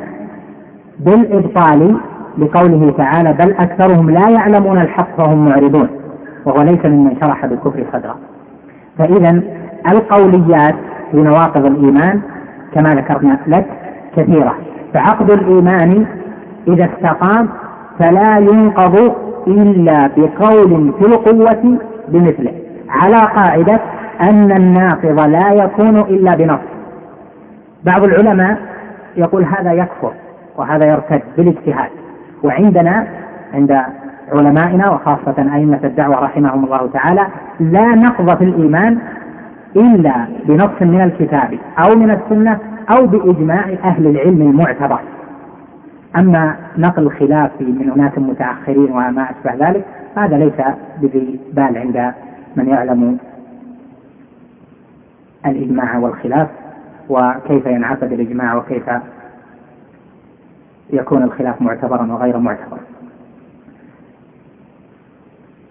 بالإبطال لقوله تعالى بل أكثرهم لا يعلمون الحق فهم معرضون وهو ليس ممن شرح بالكفر صدرا. فإذا القوليات في نواقض الإيمان كما ذكرنا لك كثيرة. فعقد الإيمان إذا استقام فلا ينقض إلا بقول في القوة بمثله على قاعدة أن الناقض لا يكون إلا بنص. بعض العلماء يقول هذا يكفر وهذا يرتد بالاجتهاد. وعندنا عند علمائنا وخاصة أئمة الدعوة رحمهم الله تعالى لا نقض في الإيمان إلا بنص من الكتاب أو من السنة أو بإجماع أهل العلم المعتبر. أما نقل الخلاف من أناس متأخرين وما أشبه ذلك هذا ليس بذي بال عند من يعلم الإجماع والخلاف وكيف ينعقد الإجماع وكيف يكون الخلاف معتبرا وغير معتبر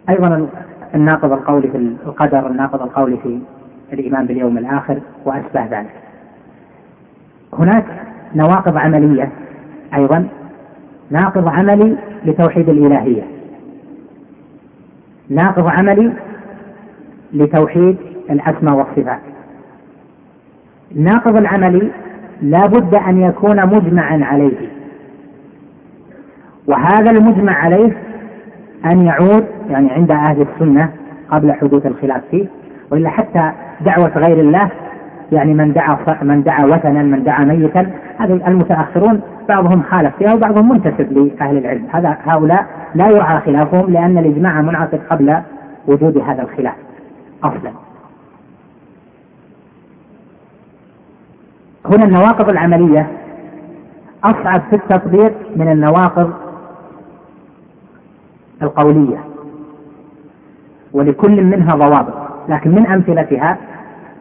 أيضا الناقض القولي في القدر الناقض القولي في الإيمان باليوم الآخر وأشبه ذلك. هناك نواقض عملية أيضا ناقض عملي لتوحيد الإلهية. ناقض عملي لتوحيد الأسماء والصفات. الناقض العملي لا بد أن يكون مجمعا عليه. وهذا المجمع عليه أن يعود يعني عند أهل السنة قبل حدوث الخلاف فيه وإلا حتى دعوة غير الله يعني من دعا من دعا وثنا من دعا ميتا هذه المتأخرون بعضهم خالف فيها وبعضهم منتسب لأهل العلم. هذا هؤلاء لا يرعى خلافهم لأن الإجماع منعقد قبل وجود هذا الخلاف أصلا. هنا النواقض العملية أصعب في التطبيق من النواقض القولية. ولكل منها ضوابط. لكن من أمثلتها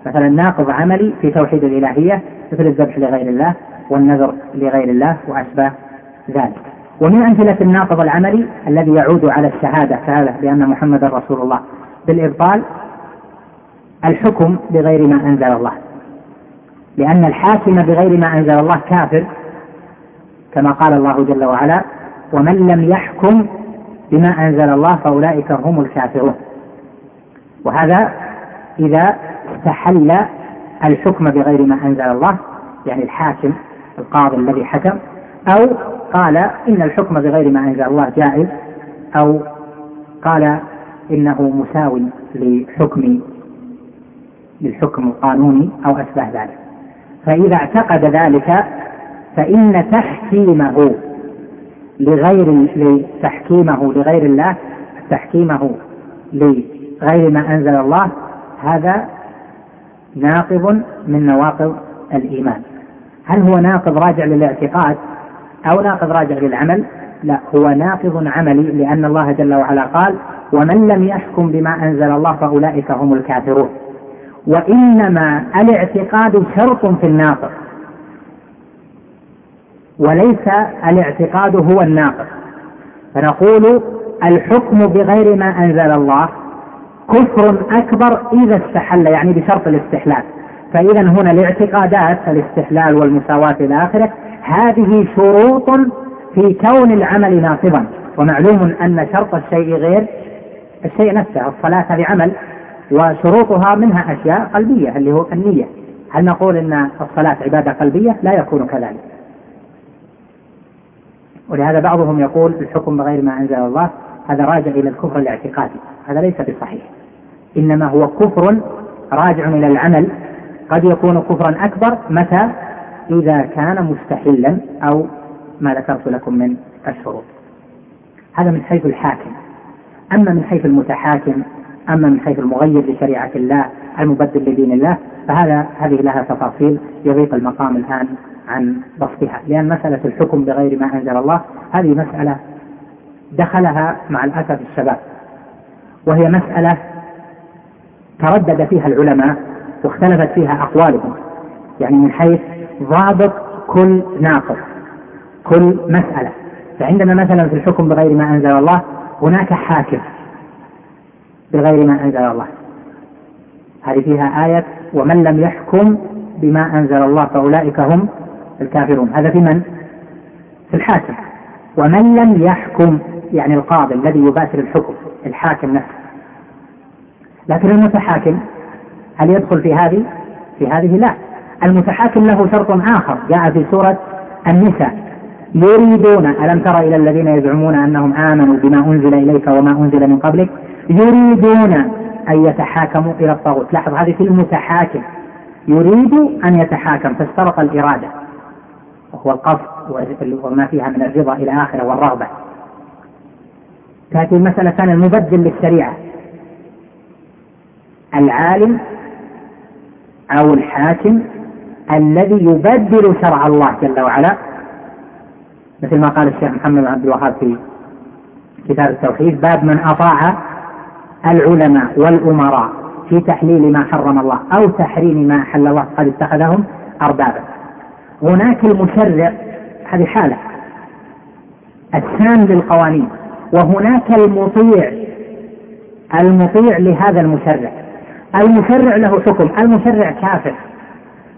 مثلا ناقض عملي في توحيد الإلهية مثل الذبح لغير الله والنذر لغير الله وأشباه ذلك. ومن أمثلة الناقض العملي الذي يعود على الشهادة شهادة بأن محمدا رسول الله بالإبطال الحكم بغير ما أنزل الله. لأن الحاكم بغير ما أنزل الله كافر كما قال الله جل وعلا ومن لم يحكم بما أنزل الله فأولئك هم الكافرون. وهذا إذا استحل الحكم بغير ما أنزل الله يعني الحاكم القاضي الذي حكم أو قال إن الحكم بغير ما أنزل الله جائز أو قال إنه مساو لحكم للحكم القانوني أو أشبه ذلك. فإذا اعتقد ذلك فإن تحكيمه لغير لتحكيمه لغير الله تحكيمه لغير ما أنزل الله هذا ناقض من نواقض الإيمان. هل هو ناقض راجع للاعتقاد أو ناقض راجع للعمل؟ لا هو ناقض عملي لأن الله جل وعلا قال ومن لم يحكم بما أنزل الله فأولئك هم الكافرون. وإنما الاعتقاد شرط في الناقض. وليس الاعتقاد هو الناقض فنقول الحكم بغير ما أنزل الله كفر أكبر إذا استحل يعني بشرط الاستحلال. فإذا هنا الاعتقادات الاستحلال والمساواة إلى آخره هذه شروط في كون العمل ناقضا. ومعلوم أن شرط الشيء غير الشيء نفسه الصلاة هذه عمل وشروطها منها أشياء قلبية اللي هو النية. هل نقول أن الصلاة عبادة قلبية؟ لا يكون كذلك. ولهذا بعضهم يقول الحكم بغير ما أنزل الله هذا راجع إلى الكفر الاعتقادي. هذا ليس بصحيح. إنما هو كفر راجع إلى العمل. قد يكون كفرا أكبر متى؟ إذا كان مستحلا أو ما ذكرت لكم من الشروط. هذا من حيث الحاكم. أما من حيث المتحاكم أما من حيث المغير لشريعة الله المبدل لدين الله فهذا هذه لها تفاصيل يضيق المقام الآن عن بسطها. لأن مسألة الحكم بغير ما أنزل الله هذه مسألة دخلها مع الأسف الشباب. وهي مسألة تردد فيها العلماء واختلفت فيها أقوالهم. يعني من حيث ضابط كل ناقص كل مسألة. فعندنا مثلا في الحكم بغير ما أنزل الله هناك حاكم. بغير ما أنزل الله. هذه فيها آية ومن لم يحكم بما أنزل الله فأولئك هم الكافرون. هذا في من؟ في الحاكم. ومن لم يحكم يعني القاضي الذي يباشر الحكم الحاكم نفسه. لكن المتحاكم هل يدخل في هذه؟ في هذه لا. المتحاكم له شرط آخر جاء في سورة النساء. يريدون ألم تر إلى الذين يزعمون أنهم آمنوا بما أنزل إليك وما أنزل من قبلك؟ يريدون أن يتحاكموا إلى الطاغوت. لاحظ هذه في المتحاكم يريد أن يتحاكم فاشترط الإرادة. وهو القصد وما فيها من الرضا إلى آخرة والرغبة. تأتي المسألة ثانية المبدل للشريعة. العالم أو الحاكم الذي يبدل شرع الله جل وعلا. مثل ما قال الشيخ محمد بن عبد الوهاب في كتاب التوحيد باب من أطاع العلماء والأمراء في تحليل ما حرم الله أو تحريم ما أحل الله قد اتخذهم أربابا. هناك المشرع هذه حالة السام للقوانين وهناك المطيع المطيع لهذا المشرع. المشرع له حكم المشرع كافر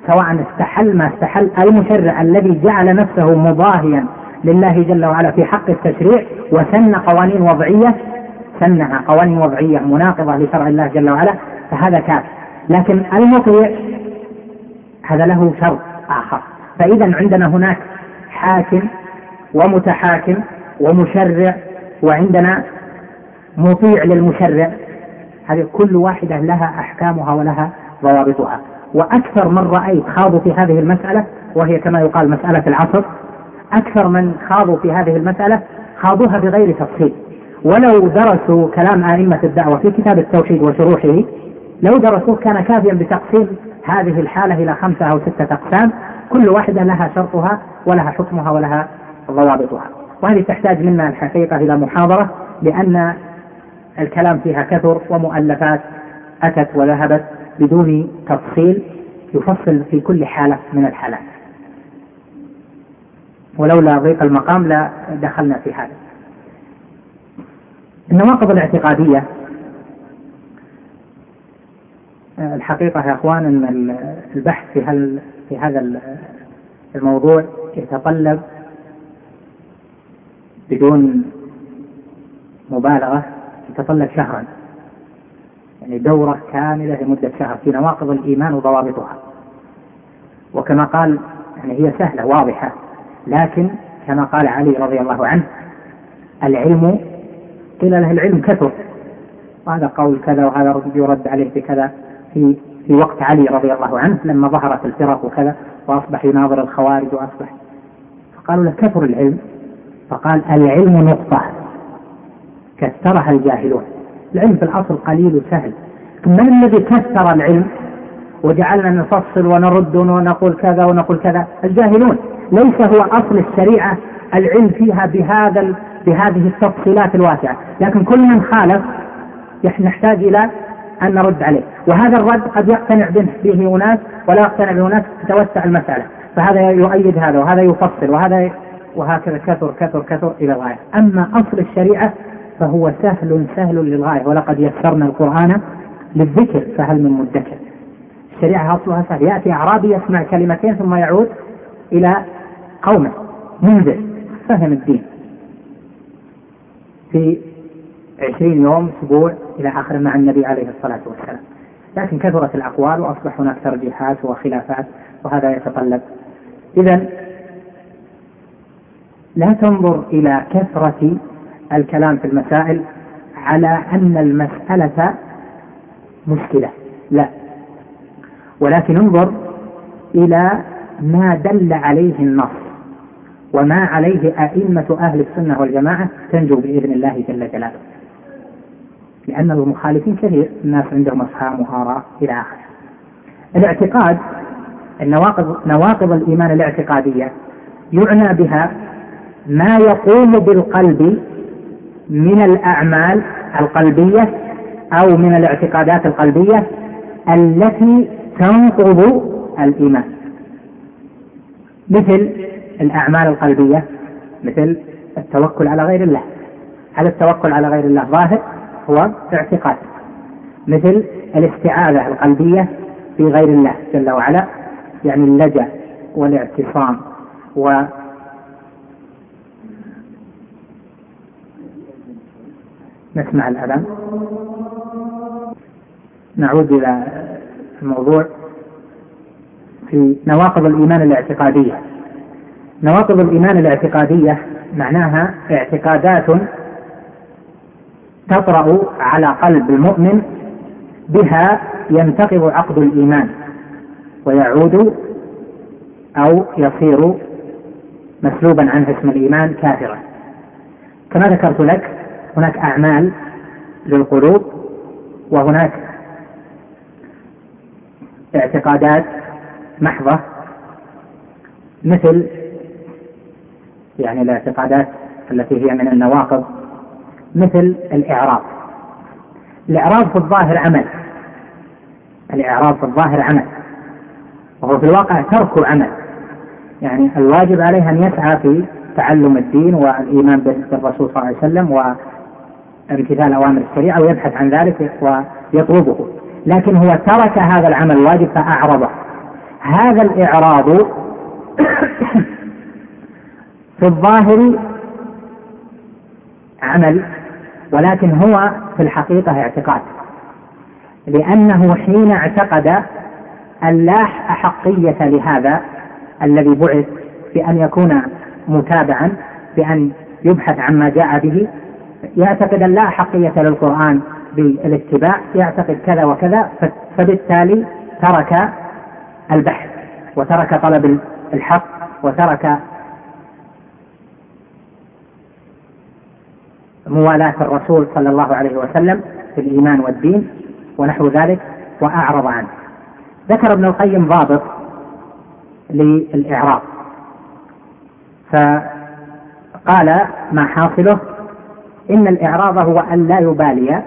سواء استحل ما استحل. المشرع الذي جعل نفسه مضاهيا لله جل وعلا في حق التشريع وسن قوانين وضعية سنها قوانين وضعية مناقضة لشرع الله جل وعلا فهذا كافر لكن المطيع هذا له شرط آخر. فإذا عندنا هناك حاكم ومتحاكم ومشرع وعندنا مطيع للمشرع هذه كل واحدة لها أحكامها ولها ضوابطها. وأكثر من رأيت خاضوا في هذه المسألة وهي كما يقال مسألة العصر أكثر من خاضوا في هذه المسألة خاضوها بغير تفصيل. ولو درسوا كلام أئمة الدعوة في كتاب التوحيد وشروحه لو درسوه كان كافيا بتقسيم هذه الحالة إلى خمسة أو ستة أقسام كل واحدة لها شرطها ولها حكمها ولها ضوابطها. وهذه تحتاج منا الحقيقة إلى محاضرة لأن الكلام فيها كثر ومؤلفات أتت وذهبت بدون تفصيل يفصل في كل حالة من الحالات. ولولا ضيق المقام لا دخلنا في هذا. النواقض الاعتقادية الحقيقة يا أخوان أن البحث في, هل في هذا الموضوع يتطلب بدون مبالغة يتطلب شهرا. يعني دورة كاملة لمدة شهر في نواقض الإيمان وضوابطها. وكما قال يعني هي سهلة واضحة لكن كما قال علي رضي الله عنه العلم قيل له العلم كثر. وهذا قول كذا وهذا يرد عليه بكذا في في وقت علي رضي الله عنه لما ظهرت الفرق وكذا وأصبح يناظر الخوارج واصبح فقالوا له كثر العلم. فقال العلم نقطة. كثرها الجاهلون. العلم في الأصل قليل وسهل. من الذي كثر العلم وجعلنا نفصل ونرد ونقول كذا ونقول كذا. الجاهلون. ليس هو أصل الشريعة. العلم فيها بهذا بهذه التفصيلات الواسعة. لكن كل من خالف نحتاج إلى أن نرد عليه. وهذا الرد قد يقتنع به أناس ولا يقتنع به أناس تتوسع المسألة. فهذا يؤيد هذا وهذا يفصل وهذا وهكذا كثر كثر كثر إلى الغاية. أما أصل الشريعة فهو سهل سهل للغاية. ولقد يسرنا القرآن للذكر فهل من مدكر؟ الشريعة أصلها سهل. يأتي أعرابي يسمع كلمتين ثم يعود إلى قومه. منذر. فهم الدين. في عشرين يوم أسبوع إلى آخر مع النبي عليه الصلاة والسلام. لكن كثرت الأقوال وأصبح هناك ترجيحات وخلافات وهذا يتطلب. إذا لا تنظر إلى كثرة الكلام في المسائل على أن المسألة مشكلة. لا. ولكن انظر إلى ما دل عليه النص. وما عليه أئمة أهل السنة والجماعة تنجو بإذن الله جل جلاله. لأن المخالفين كثير الناس عندهم أفهام وآراء إلى آخره. الاعتقاد النواقض نواقض الإيمان الاعتقادية يعنى بها ما يقوم بالقلب من الأعمال القلبية أو من الاعتقادات القلبية التي تنقض الإيمان. مثل الأعمال القلبية مثل التوكل على غير الله. هل التوكل على غير الله ظاهر هو اعتقاد مثل الاستعاذة القلبية في غير الله جل وعلا يعني اللجأ والاعتصام و نسمع الأذان. نعود إلى الموضوع في نواقض الإيمان الاعتقادية. نواقض الإيمان الاعتقادية معناها اعتقادات تطرأ على قلب المؤمن بها ينتقض عقد الإيمان ويعود أو يصير مسلوبا عنه اسم الإيمان كافرا. كما ذكرت لك هناك أعمال للقلوب وهناك اعتقادات محضة مثل يعني الاعتقادات التي هي من النواقض مثل الإعراض. الإعراض في الظاهر عمل. الإعراض في الظاهر عمل. وهو في الواقع ترك عمل. يعني الواجب عليه أن يسعى في تعلم الدين والإيمان بالرسول صلى الله عليه وسلم وامتثال أوامر الشريعة ويبحث عن ذلك ويطلبه. لكن هو ترك هذا العمل الواجب فأعرضه. هذا الإعراض في الظاهر عمل ولكن هو في الحقيقة اعتقاد. لأنه حين اعتقد أن لا أحقية لهذا الذي بعث بأن يكون متابعا بأن يبحث عما جاء به يعتقد أن لا أحقية للقرآن بالاتباع يعتقد كذا وكذا فبالتالي ترك البحث وترك طلب الحق وترك موالاة الرسول صلى الله عليه وسلم في الإيمان والدين ونحو ذلك وأعرض عنه. ذكر ابن القيم ضابط للإعراض فقال ما حاصله؟ إن الإعراض هو أن لا يبالي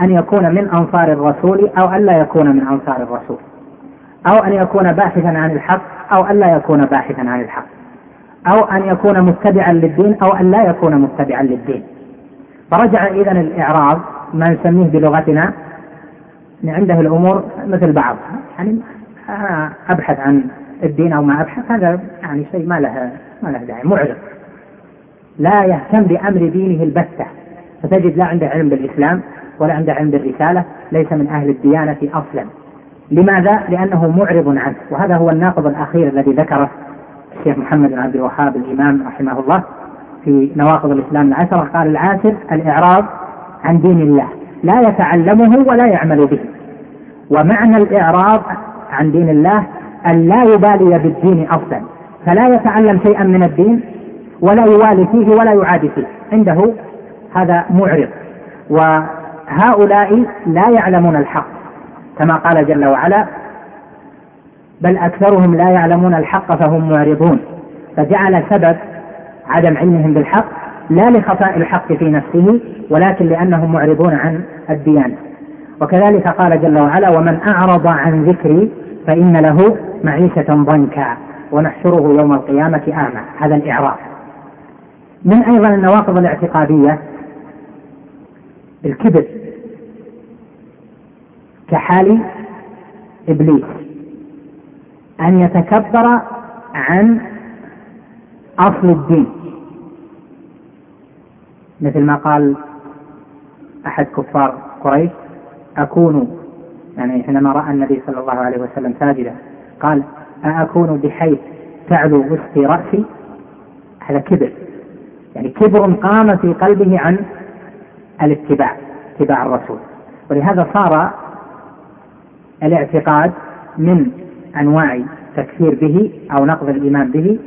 أن يكون من أنصار الرسول أو أن لا يكون من أنصار الرسول أو أن يكون باحثا عن الحق أو أن لا يكون باحثا عن الحق أو أن يكون متبعا للدين أو أن لا يكون متبعا للدين. فرجع إذا الإعراض ما نسميه بلغتنا عنده الأمور مثل بعض. يعني أنا أبحث عن الدين أو ما أبحث هذا يعني شيء ما له ما له داعي معرض لا يهتم بأمر دينه البتة. فتجد لا عنده علم بالإسلام ولا عنده علم بالرسالة ليس من أهل الديانة أصلا. لماذا؟ لأنه معرض عنه. وهذا هو الناقض الأخير الذي ذكره الشيخ محمد بن عبد الوهاب الإمام رحمه الله. في نواقض الإسلام العشرة قال العاشر الإعراض عن دين الله لا يتعلمه ولا يعمل به. ومعنى الإعراض عن دين الله أن لا يبالي بالدين أصلا فلا يتعلم شيئا من الدين ولا يوالي فيه ولا يعادي فيه. عنده هذا معرض. وهؤلاء لا يعلمون الحق كما قال جل وعلا بل أكثرهم لا يعلمون الحق فهم معرضون. فجعل سبب عدم علمهم بالحق لا لخفاء الحق في نفسه ولكن لأنهم معرضون عن الديانة. وكذلك قال جل وعلا ومن أعرض عن ذكري فإن له معيشة ضنكا ونحشره يوم القيامة أعمى هذا الإعراض. من أيضا النواقض الاعتقادية؟ الكبر. كحال إبليس. أن يتكبر عن أصل الدين. مثل ما قال أحد كفار قريش أكون يعني حينما رأى النبي صلى الله عليه وسلم ساجدا قال أأكون بحيث تعلو وسطي رأسي؟ هذا كبر يعني كبر قام في قلبه عن الاتباع اتباع الرسول. ولهذا صار الاعتقاد من أنواع تكفير به أو نقض الإيمان به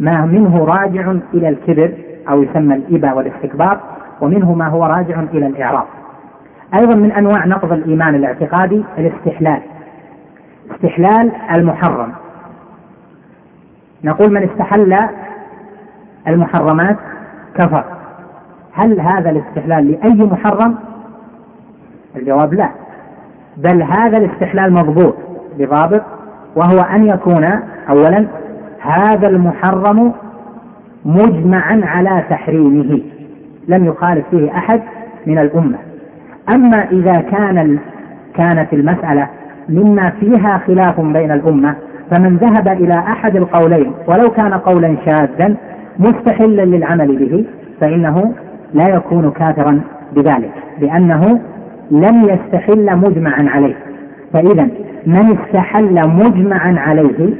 ما منه راجع إلى الكبر أو يسمى الإبا والاستكبار ومنه ما هو راجع إلى الاعراض أيضا من أنواع نقض الإيمان الاعتقادي الاستحلال. استحلال المحرم. نقول من استحل المحرمات كفر. هل هذا الاستحلال لأي محرم؟ الجواب لا. بل هذا الاستحلال مضبوط بضابط وهو أن يكون أولا هذا المحرم مجمعا على تحريمه. لم يخالف فيه أحد من الأمة. أما إذا كان كانت المسألة مما فيها خلاف بين الأمة فمن ذهب إلى أحد القولين ولو كان قولا شاذا مستحلا للعمل به فإنه لا يكون كافرا بذلك لأنه لم يستحل مجمعا عليه. فإذا من استحل مجمعا عليه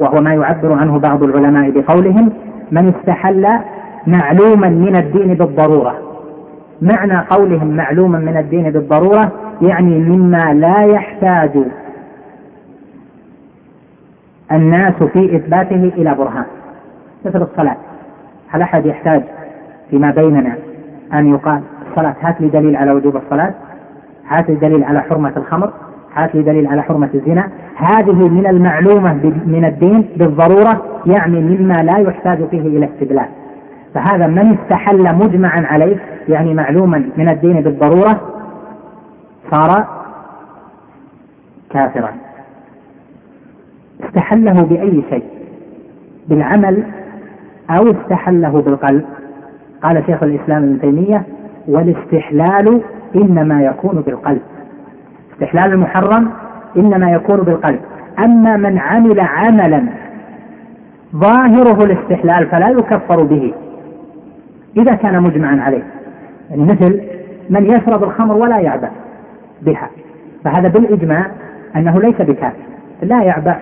وهو ما يعبر عنه بعض العلماء بقولهم من استحل معلوما من الدين بالضرورة. معنى قولهم معلوما من الدين بالضرورة يعني مما لا يحتاج الناس في إثباته إلى برهان. مثل الصلاة. هل أحد يحتاج فيما بيننا أن يقال الصلاة هات لي دليل على وجوب الصلاة؟ هات لي دليل على حرمة الخمر؟ هات لي دليل على حرمة الزنا. هذه من المعلومة من الدين بالضرورة يعني مما لا يحتاج فيه إلى استدلال. فهذا من استحل مجمعا عليه يعني معلوما من الدين بالضرورة صار كافرا. استحله بأي شيء؟ بالعمل أو استحله بالقلب؟ قال شيخ الإسلام ابن تيمية والاستحلال إنما يكون بالقلب. استحلال المحرم إنما يكون بالقلب. أما من عمل عملا ظاهره الاستحلال فلا يكفر به إذا كان مجمعا عليه. يعني مثل من يشرب الخمر ولا يعبأ بها. فهذا بالإجماع أنه ليس بكافر لا يعبأ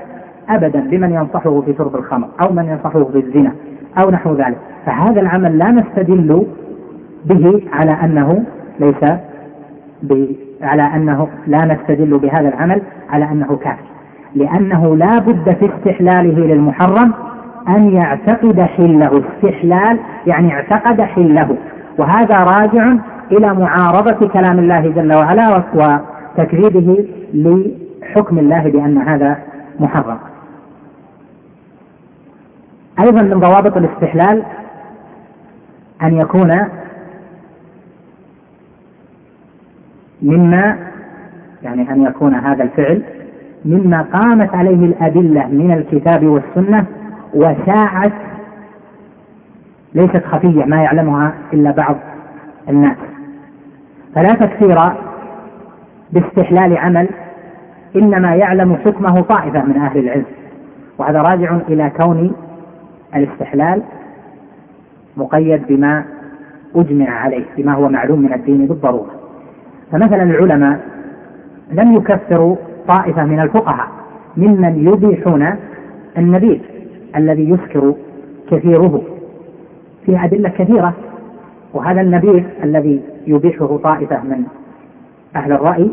أبدا بمن ينصحه في شرب الخمر أو من ينصحه في الزنا أو نحو ذلك. فهذا العمل لا نستدل به على أنه ليس على أنه لا نستدل بهذا العمل على أنه كافر. لأنه لا بد في استحلاله للمحرم أن يعتقد حله. استحلال يعني اعتقد حله. وهذا راجع إلى معارضة كلام الله جل وعلا وتكذيبه لحكم الله بأن هذا محرم. أيضا من ضوابط الاستحلال أن يكون مما يعني أن يكون هذا الفعل مما قامت عليه الأدلة من الكتاب والسنة وشاعت ليست خفية ما يعلمها إلا بعض الناس. فلا تكثير باستحلال عمل إنما يعلم حكمه طائفة من أهل العلم وهذا راجع إلى كون الاستحلال مقيد بما أجمع عليه بما هو معلوم من الدين بالضرورة. فمثلا العلماء لم يكفروا طائفة من الفقهاء ممن يبيحون النبيذ الذي يسكر كثيره. فيه أدلة كثيرة وهذا النبيذ الذي يبيحه طائفة من أهل الرأي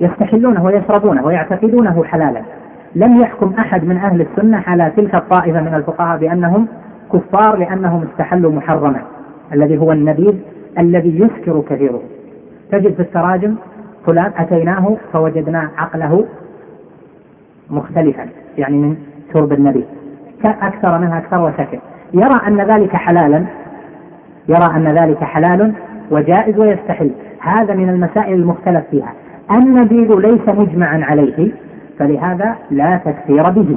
يستحلونه ويشربونه ويعتقدونه حلالا. لم يحكم أحد من أهل السنة على تلك الطائفة من الفقهاء بأنهم كفار لأنهم استحلوا محرما الذي هو النبيذ الذي يسكر كثيره. تجد في التراجم فلان أتيناه فوجدنا عقله مختلفا يعني من شرب النبي. أكثر منها أكثر وسكر. يرى أن ذلك حلالا يرى أن ذلك حلال وجائز ويستحل هذا من المسائل المختلف فيها. النبيذ ليس مجمعا عليه فلهذا لا تكفير به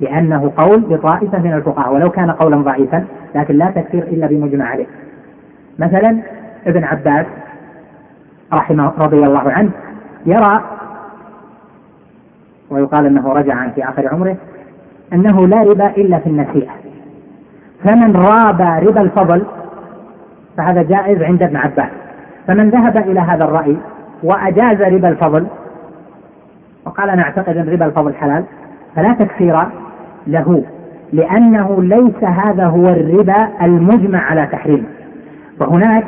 لأنه قول بطائفة من الفقهاء ولو كان قولا ضعيفا لكن لا تكفير إلا بمجمع عليه. مثلا ابن عباس رحمه رضي الله عنه يرى ويقال إنه رجع في آخر عمره إنه لا ربا إلا في النسيئة. فمن رابى ربا الفضل فهذا جائز عند ابن عباس. فمن ذهب إلى هذا الرأي وأجاز ربا الفضل وقال نعتقد إن ربا الفضل حلال فلا تكفير له لأنه ليس هذا هو الربا المجمع على تحريمه. وهناك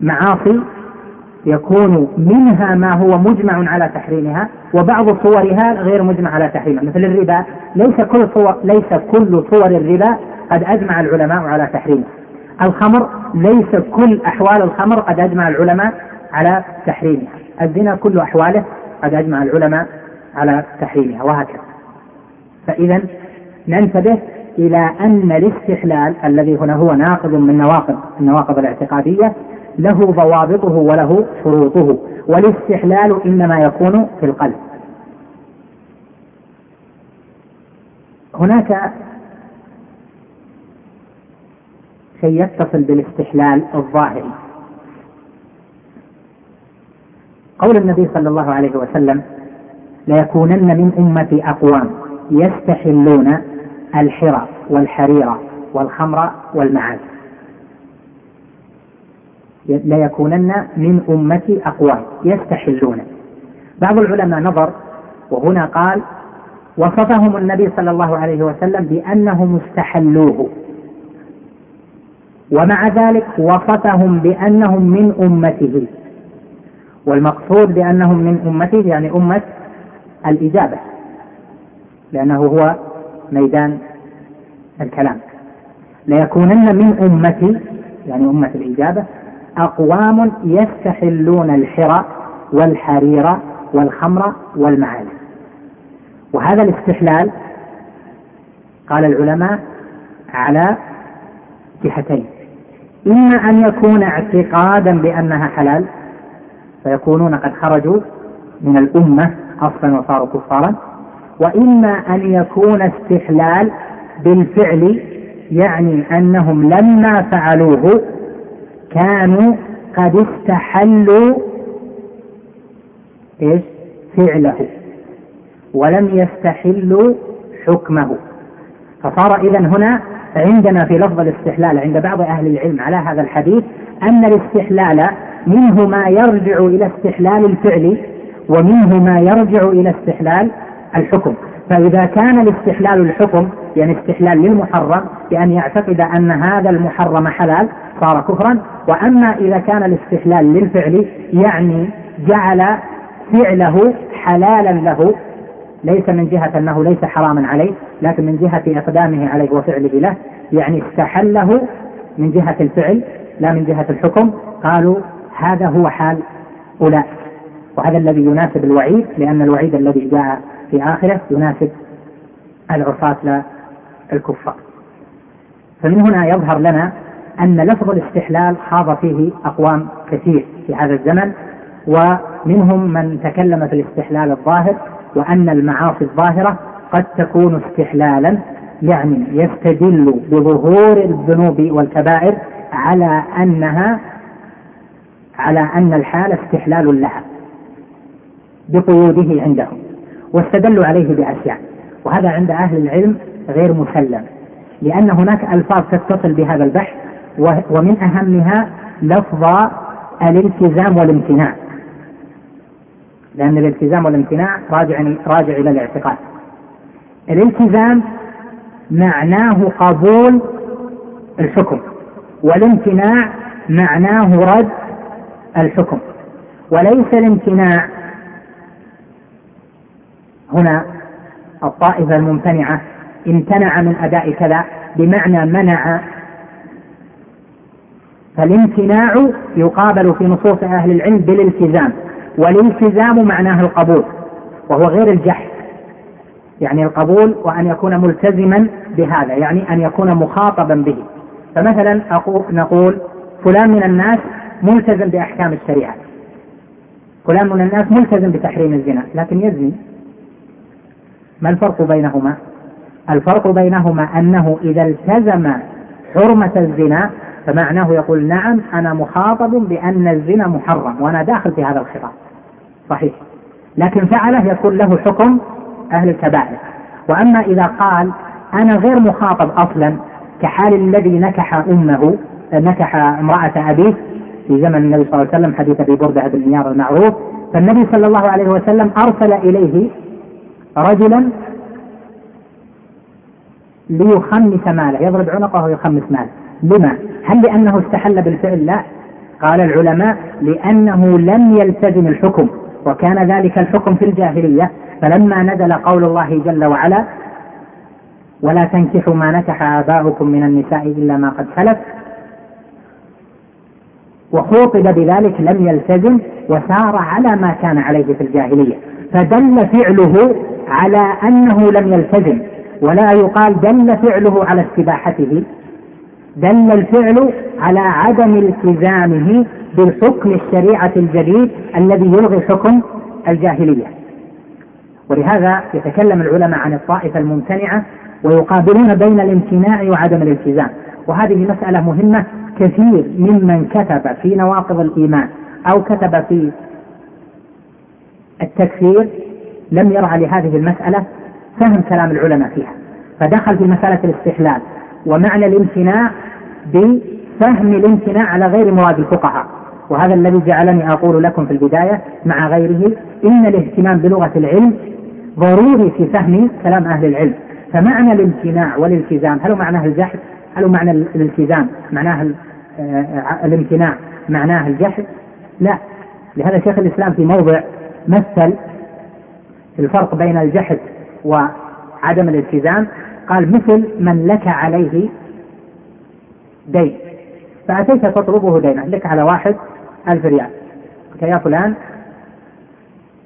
معاصي يكون منها ما هو مجمع على تحريمها وبعض صورها غير مجمع على تحريمها. مثل الربا ليس كل صور ليس كل صور الربا قد أجمع العلماء على تحريمه الخمر ليس كل أحوال الخمر قد أجمع العلماء على تحريمها. الزنا كل أحواله قد أجمع العلماء على تحريمها وهكذا. فاذا ننتبه إلى أن الاستحلال الذي هنا هو ناقض من نواقض النواقض الاعتقادية له ضوابطه وله شروطه. والاستحلال إنما يكون في القلب. هناك شيء يتصل بالاستحلال الظاهري. قول النبي صلى الله عليه وسلم ليكونن من أمتي أقوام يستحلون الحرى والحرير والخمر والمعازف ليكونن من أمتي أقوام يستحلون. بعض العلماء نظر وهنا قال وصفهم النبي صلى الله عليه وسلم بأنهم استحلوه ومع ذلك وصفهم بأنهم من أمته. والمقصود بأنهم من أمته يعني أمة الإجابة لأنه هو ميدان الكلام. ليكونن من أمتي يعني أمة الإجابة أقوام يستحلون الحرى والحرير والخمر والمعازف وهذا الاستحلال قال العلماء على جهتين. إما أن يكون اعتقادا بأنها حلال فيكونون قد خرجوا من الأمة أصلا وصاروا كفارا وإما أن يكون استحلال بالفعل يعني أنهم لما فعلوه كانوا قد استحلوا إيش؟ فعله ولم يستحلوا حكمه. فصار اذا هنا عندنا في لفظ الاستحلال عند بعض أهل العلم على هذا الحديث أن الاستحلال منه ما يرجع إلى استحلال الفعل ومنه ما يرجع إلى استحلال الحكم. فإذا كان الاستحلال الحكم يعني استحلال للمحرم بأن يعتقد أن هذا المحرم حلال صار كفرا. وأما إذا كان الاستحلال للفعل يعني جعل فعله حلالا له ليس من جهة أنه ليس حراما عليه لكن من جهة إقدامه عليه وفعله له يعني استحله من جهة الفعل لا من جهة الحكم. قالوا هذا هو حال أولئك. وهذا الذي يناسب الوعيد لأن الوعيد الذي جاء في آخرة يناسب العصاة الكفار. فمن هنا يظهر لنا أن لفظ الاستحلال خاض فيه أقوام كثير في هذا الزمن ومنهم من تكلم في الاستحلال الظاهر وأن المعاصي الظاهرة قد تكون استحلالا يعني يستدل بظهور الذنوب والكبائر على أنها على أن الحال استحلال لها بقيوده عندهم. واستدلوا عليه بأشياء. وهذا عند أهل العلم غير مسلم لأن هناك ألفاظ تتصل بهذا البحث ومن أهمها لفظ الالتزام والامتناع. لأن الالتزام والامتناع راجع راجع إلى الاعتقاد. الالتزام معناه قبول الحكم والامتناع معناه رد الحكم. وليس الامتناع هنا الطائفة الممتنعة امتنع من أداء كذا بمعنى منع. فالامتناع يقابل في نصوص أهل العلم بالالتزام والالتزام معناه القبول وهو غير الجحد يعني القبول وأن يكون ملتزما بهذا يعني أن يكون مخاطبا به. فمثلا نقول فلان من الناس ملتزم بأحكام الشريعة فلان من الناس ملتزم بتحريم الزنا لكن يزني. ما الفرق بينهما؟ الفرق بينهما أنه إذا التزم حرمة الزنا فمعناه يقول نعم أنا مخاطب بأن الزنا محرم وأنا داخل في هذا الخطاب. صحيح. لكن فعله يكون له حكم أهل الكبائر. وأما إذا قال أنا غير مخاطب أصلا كحال الذي نكح أمه نكح امرأة أبيه في زمن النبي صلى الله عليه وسلم حديث أبي بردة بن المعروف فالنبي صلى الله عليه وسلم أرسل إليه رجلا ليخمس ماله. يضرب عنقه ويخمس ماله. لما؟ هل لأنه استحل بالفعل؟ لا. قال العلماء لأنه لم يلتزم الحكم وكان ذلك الحكم في الجاهلية. فلما نزل قول الله جل وعلا ولا تنكحوا ما نكح آباؤكم من النساء إلا ما قد سلف. وخوطب بذلك لم يلتزم وسار على ما كان عليه في الجاهلية. فدل فعله على أنه لم يلتزم ولا يقال دل فعله على استباحته. دل الفعل على عدم التزامه بالحكم الشريعة الجديد الذي يلغي حكم الجاهلية. ولهذا يتكلم العلماء عن الطائفة الممتنعة ويقابلون بين الامتناع وعدم الالتزام. وهذه مسألة مهمة كثير ممن كتب في نواقض الإيمان أو كتب في التكفير لم يرعى لهذه المسألة فهم كلام العلماء فيها فدخل في مسألة الاستحلال ومعنى الامتناع بفهم الامتناع على غير مراد الفقهاء وهذا الذي جعلني أقول لكم في البداية مع غيره إن الاهتمام بلغة العلم ضروري في فهم كلام أهل العلم. فمعنى الامتناع والالتزام هل هو معناه الجحد؟ هل هو معنى الالتزام؟ معناه آه، الامتناع معناه الجحد؟ لا لهذا شيخ الإسلام في موضع مثل الفرق بين الجحد وعدم الالتزام قال مثل من لك عليه دين. فأتيت تطلبه دينا لك على واحد ألف ريال. يا فلان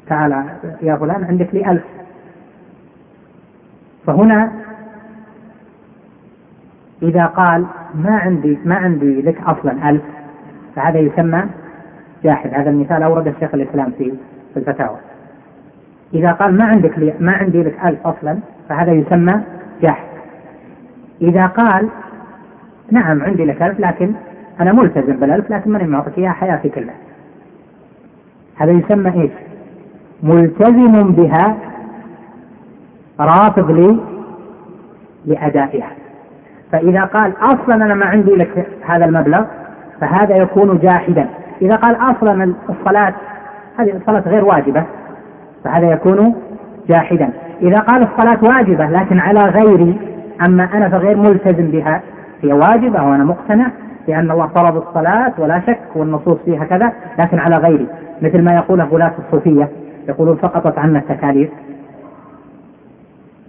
تعال يا فلان عندك لي ألف. فهنا إذا قال ما عندي ما عندي لك أصلا ألف فهذا يسمى جاحد. هذا المثال أورد الشيخ الإسلام في في الفتاوى. إذا قال ما عندك لي ما عندي لك ألف أصلا فهذا يسمى جاحد إذا قال نعم عندي لك ألف لكن أنا ملتزم بالألف لكن ماني معطيك إياها حياتي كلها. هذا يسمى إيش؟ ملتزم بها رافض لي لأدائها. فإذا قال أصلا أنا ما عندي لك هذا المبلغ فهذا يكون جاحدا. إذا قال أصلا الصلاة هذه الصلاة غير واجبة فهذا يكون جاحدا. إذا قال الصلاة واجبة لكن على غيري أما أنا فغير ملتزم بها هي واجبة وأنا مقتنع لأن الله فرض الصلاة ولا شك والنصوص فيها كذا لكن على غيري. مثل ما يقوله غلاة الصوفية يقولون سقطت عنا التكاليف.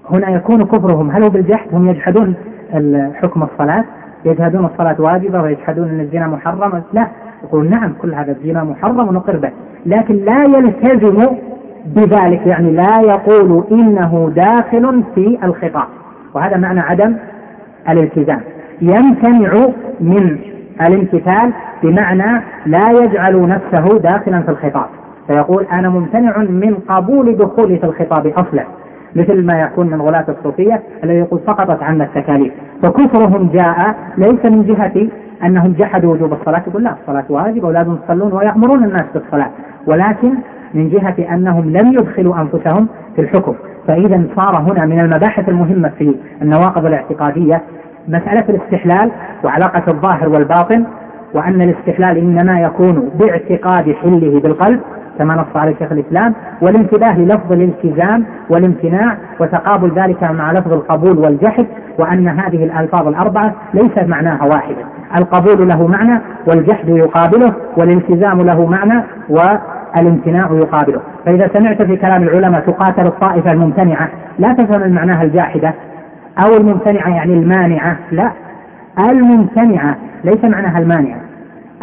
هنا يكون كفرهم هل هو بالجحد؟ هم يجحدون حكم الصلاة يجحدون الصلاة واجبة ويجحدون أن الزنا محرم؟ لا. يقول نعم كل هذا الزنا محرم ونقر به لكن لا يلتزم بذلك يعني لا يقول إنه داخل في الخطاب. وهذا معنى عدم الالتزام. يمتنع من الامتثال بمعنى لا يجعل نفسه داخلا في الخطاب. فيقول أنا ممتنع من قبول دخولي في الخطاب أصلا مثل ما يكون من غلاة الصوفية الذي يقول سقطت عنا التكاليف. فكفرهم جاء ليس من جهة أنهم جحدوا وجوب الصلاة. يقول لا الصلاة واجبة ولازم يصلون ويأمرون الناس بالصلاة. ولكن من جهة أنهم لم يدخلوا أنفسهم في الحكم. فإذا صار هنا من المباحث المهمة في النواقض الاعتقادية مسألة الاستحلال وعلاقة الظاهر والباطن وأن الاستحلال إنما يكون باعتقاد حله بالقلب كما نص عليه شيخ الإسلام والانتباه للفظ الالتزام والامتناع وتقابل ذلك مع لفظ القبول والجحد وأن هذه الألفاظ الأربعة ليس معناها واحدا القبول له معنى والجحد يقابله والالتزام له معنى والامتناع يقابله. فإذا سمعت في كلام العلماء تقاتل الطائفة الممتنعة لا تفهم معناها الجاحدة أو الممتنعة يعني المانعة لا. الممتنعة ليس معناها المانعة.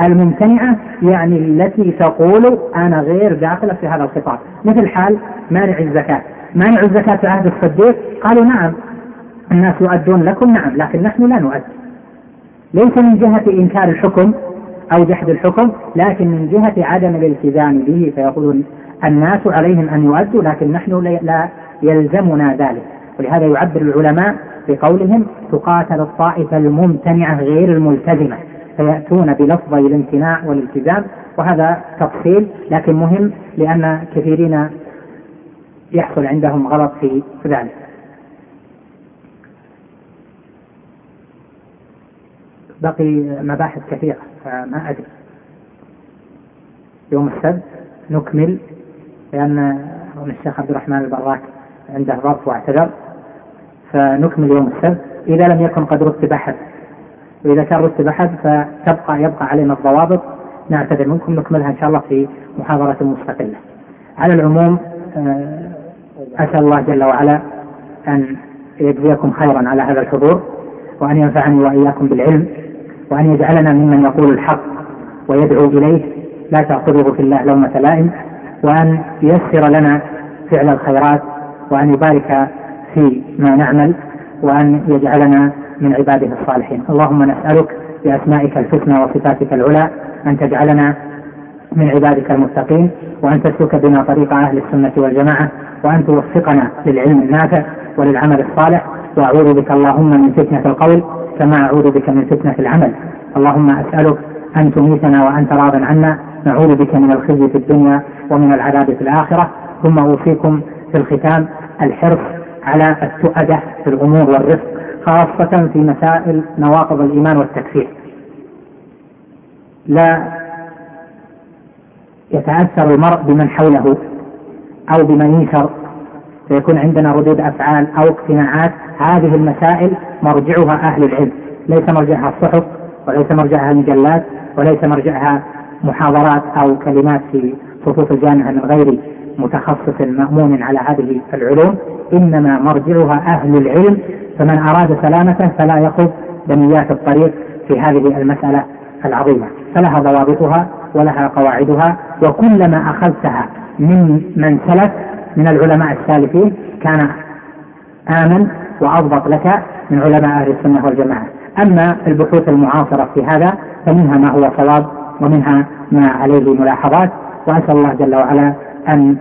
الممتنعة يعني التي تقول أنا غير داخلة في هذا الخطاب. مثل حال مانع الزكاة. مانع الزكاة في عهد الصديق؟ قالوا نعم. الناس يؤدون لكم نعم لكن نحن لا نؤدي. ليس من جهة إنكار الحكم أو جحد الحكم لكن من جهة عدم الالتزام به فيقولون الناس عليهم أن يؤدوا لكن نحن لا يلزمنا ذلك. ولهذا يعبر العلماء بقولهم تقاتل الطائفة الممتنعة غير الملتزمة فيأتون بلفظي الامتناع والالتزام وهذا تفصيل لكن مهم لأن كثيرين يحصل عندهم غلط في ذلك. بقي مباحث كثيرة فما أدري. يوم السبت نكمل لأن الشيخ عبد الرحمن البراك عنده ظرف واعتذر. فنكمل يوم السبت. إذا لم يكن قد رتب أحد وإذا كان رتب أحد فتبقى يبقى علينا الضوابط. نعتذر منكم نكملها إن شاء الله في محاضرة مستقلة. على العموم آه، أسأل الله جل وعلا أن يجزيكم خيرا على هذا الحضور. وأن ينفعني وإياكم بالعلم وأن يجعلنا ممن يقول الحق ويدعو إليه لا تأخذه في الله لومة لائم وأن ييسر لنا فعل الخيرات وأن يبارك في ما نعمل وأن يجعلنا من عباده الصالحين. اللهم نسألك بأسمائك الحسنى وصفاتك العلى أن تجعلنا من عبادك المتقين وأن تسلك بنا طريق أهل السنة والجماعة وأن توفقنا للعلم النافع وللعمل الصالح وأعوذ بك اللهم من فتنة القول كما أعوذ بك من فتنة العمل. اللهم أسألك أن تميتنا وأنت راض عنا. نعوذ بك من الخزي في الدنيا ومن العذاب في الآخرة. ثم أوصيكم في الختام الحرص على التؤدة في الأمور والرفق خاصة في مسائل نواقض الإيمان والتكفير. لا يتأثر المرء بمن حوله أو بمن ينشر فيكون عندنا ردود أفعال أو اقتناعات. هذه المسائل مرجعها أهل العلم. ليس مرجعها الصحف وليس مرجعها المجلات وليس مرجعها محاضرات أو كلمات في صفوف الجامعة من غير متخصص مأمون على هذه العلوم. إنما مرجعها أهل العلم. فمن أراد سلامة فلا يخض بنيات الطريق في هذه المسألة العظيمة. فلها ضوابطها ولها قواعدها وكلما أخذتها من من سلف من العلماء السالفين كان آمن وأضبط لك من علماء أهل السنة والجماعة. أما البحوث المعاصرة في هذا فمنها ما هو صواب ومنها ما عليه ملاحظات وأسأل الله جل وعلا أن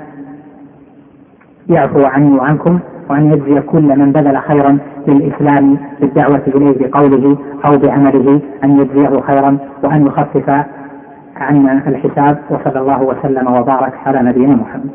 يعفو عني وعنكم وأن يجزي كل من بذل خيرا للإسلام بالدعوة إليه بقوله أو بعمله أن يجزيه خيرا وأن يخفف عنا الحساب وصلى الله وسلم وبارك على نبينا محمد.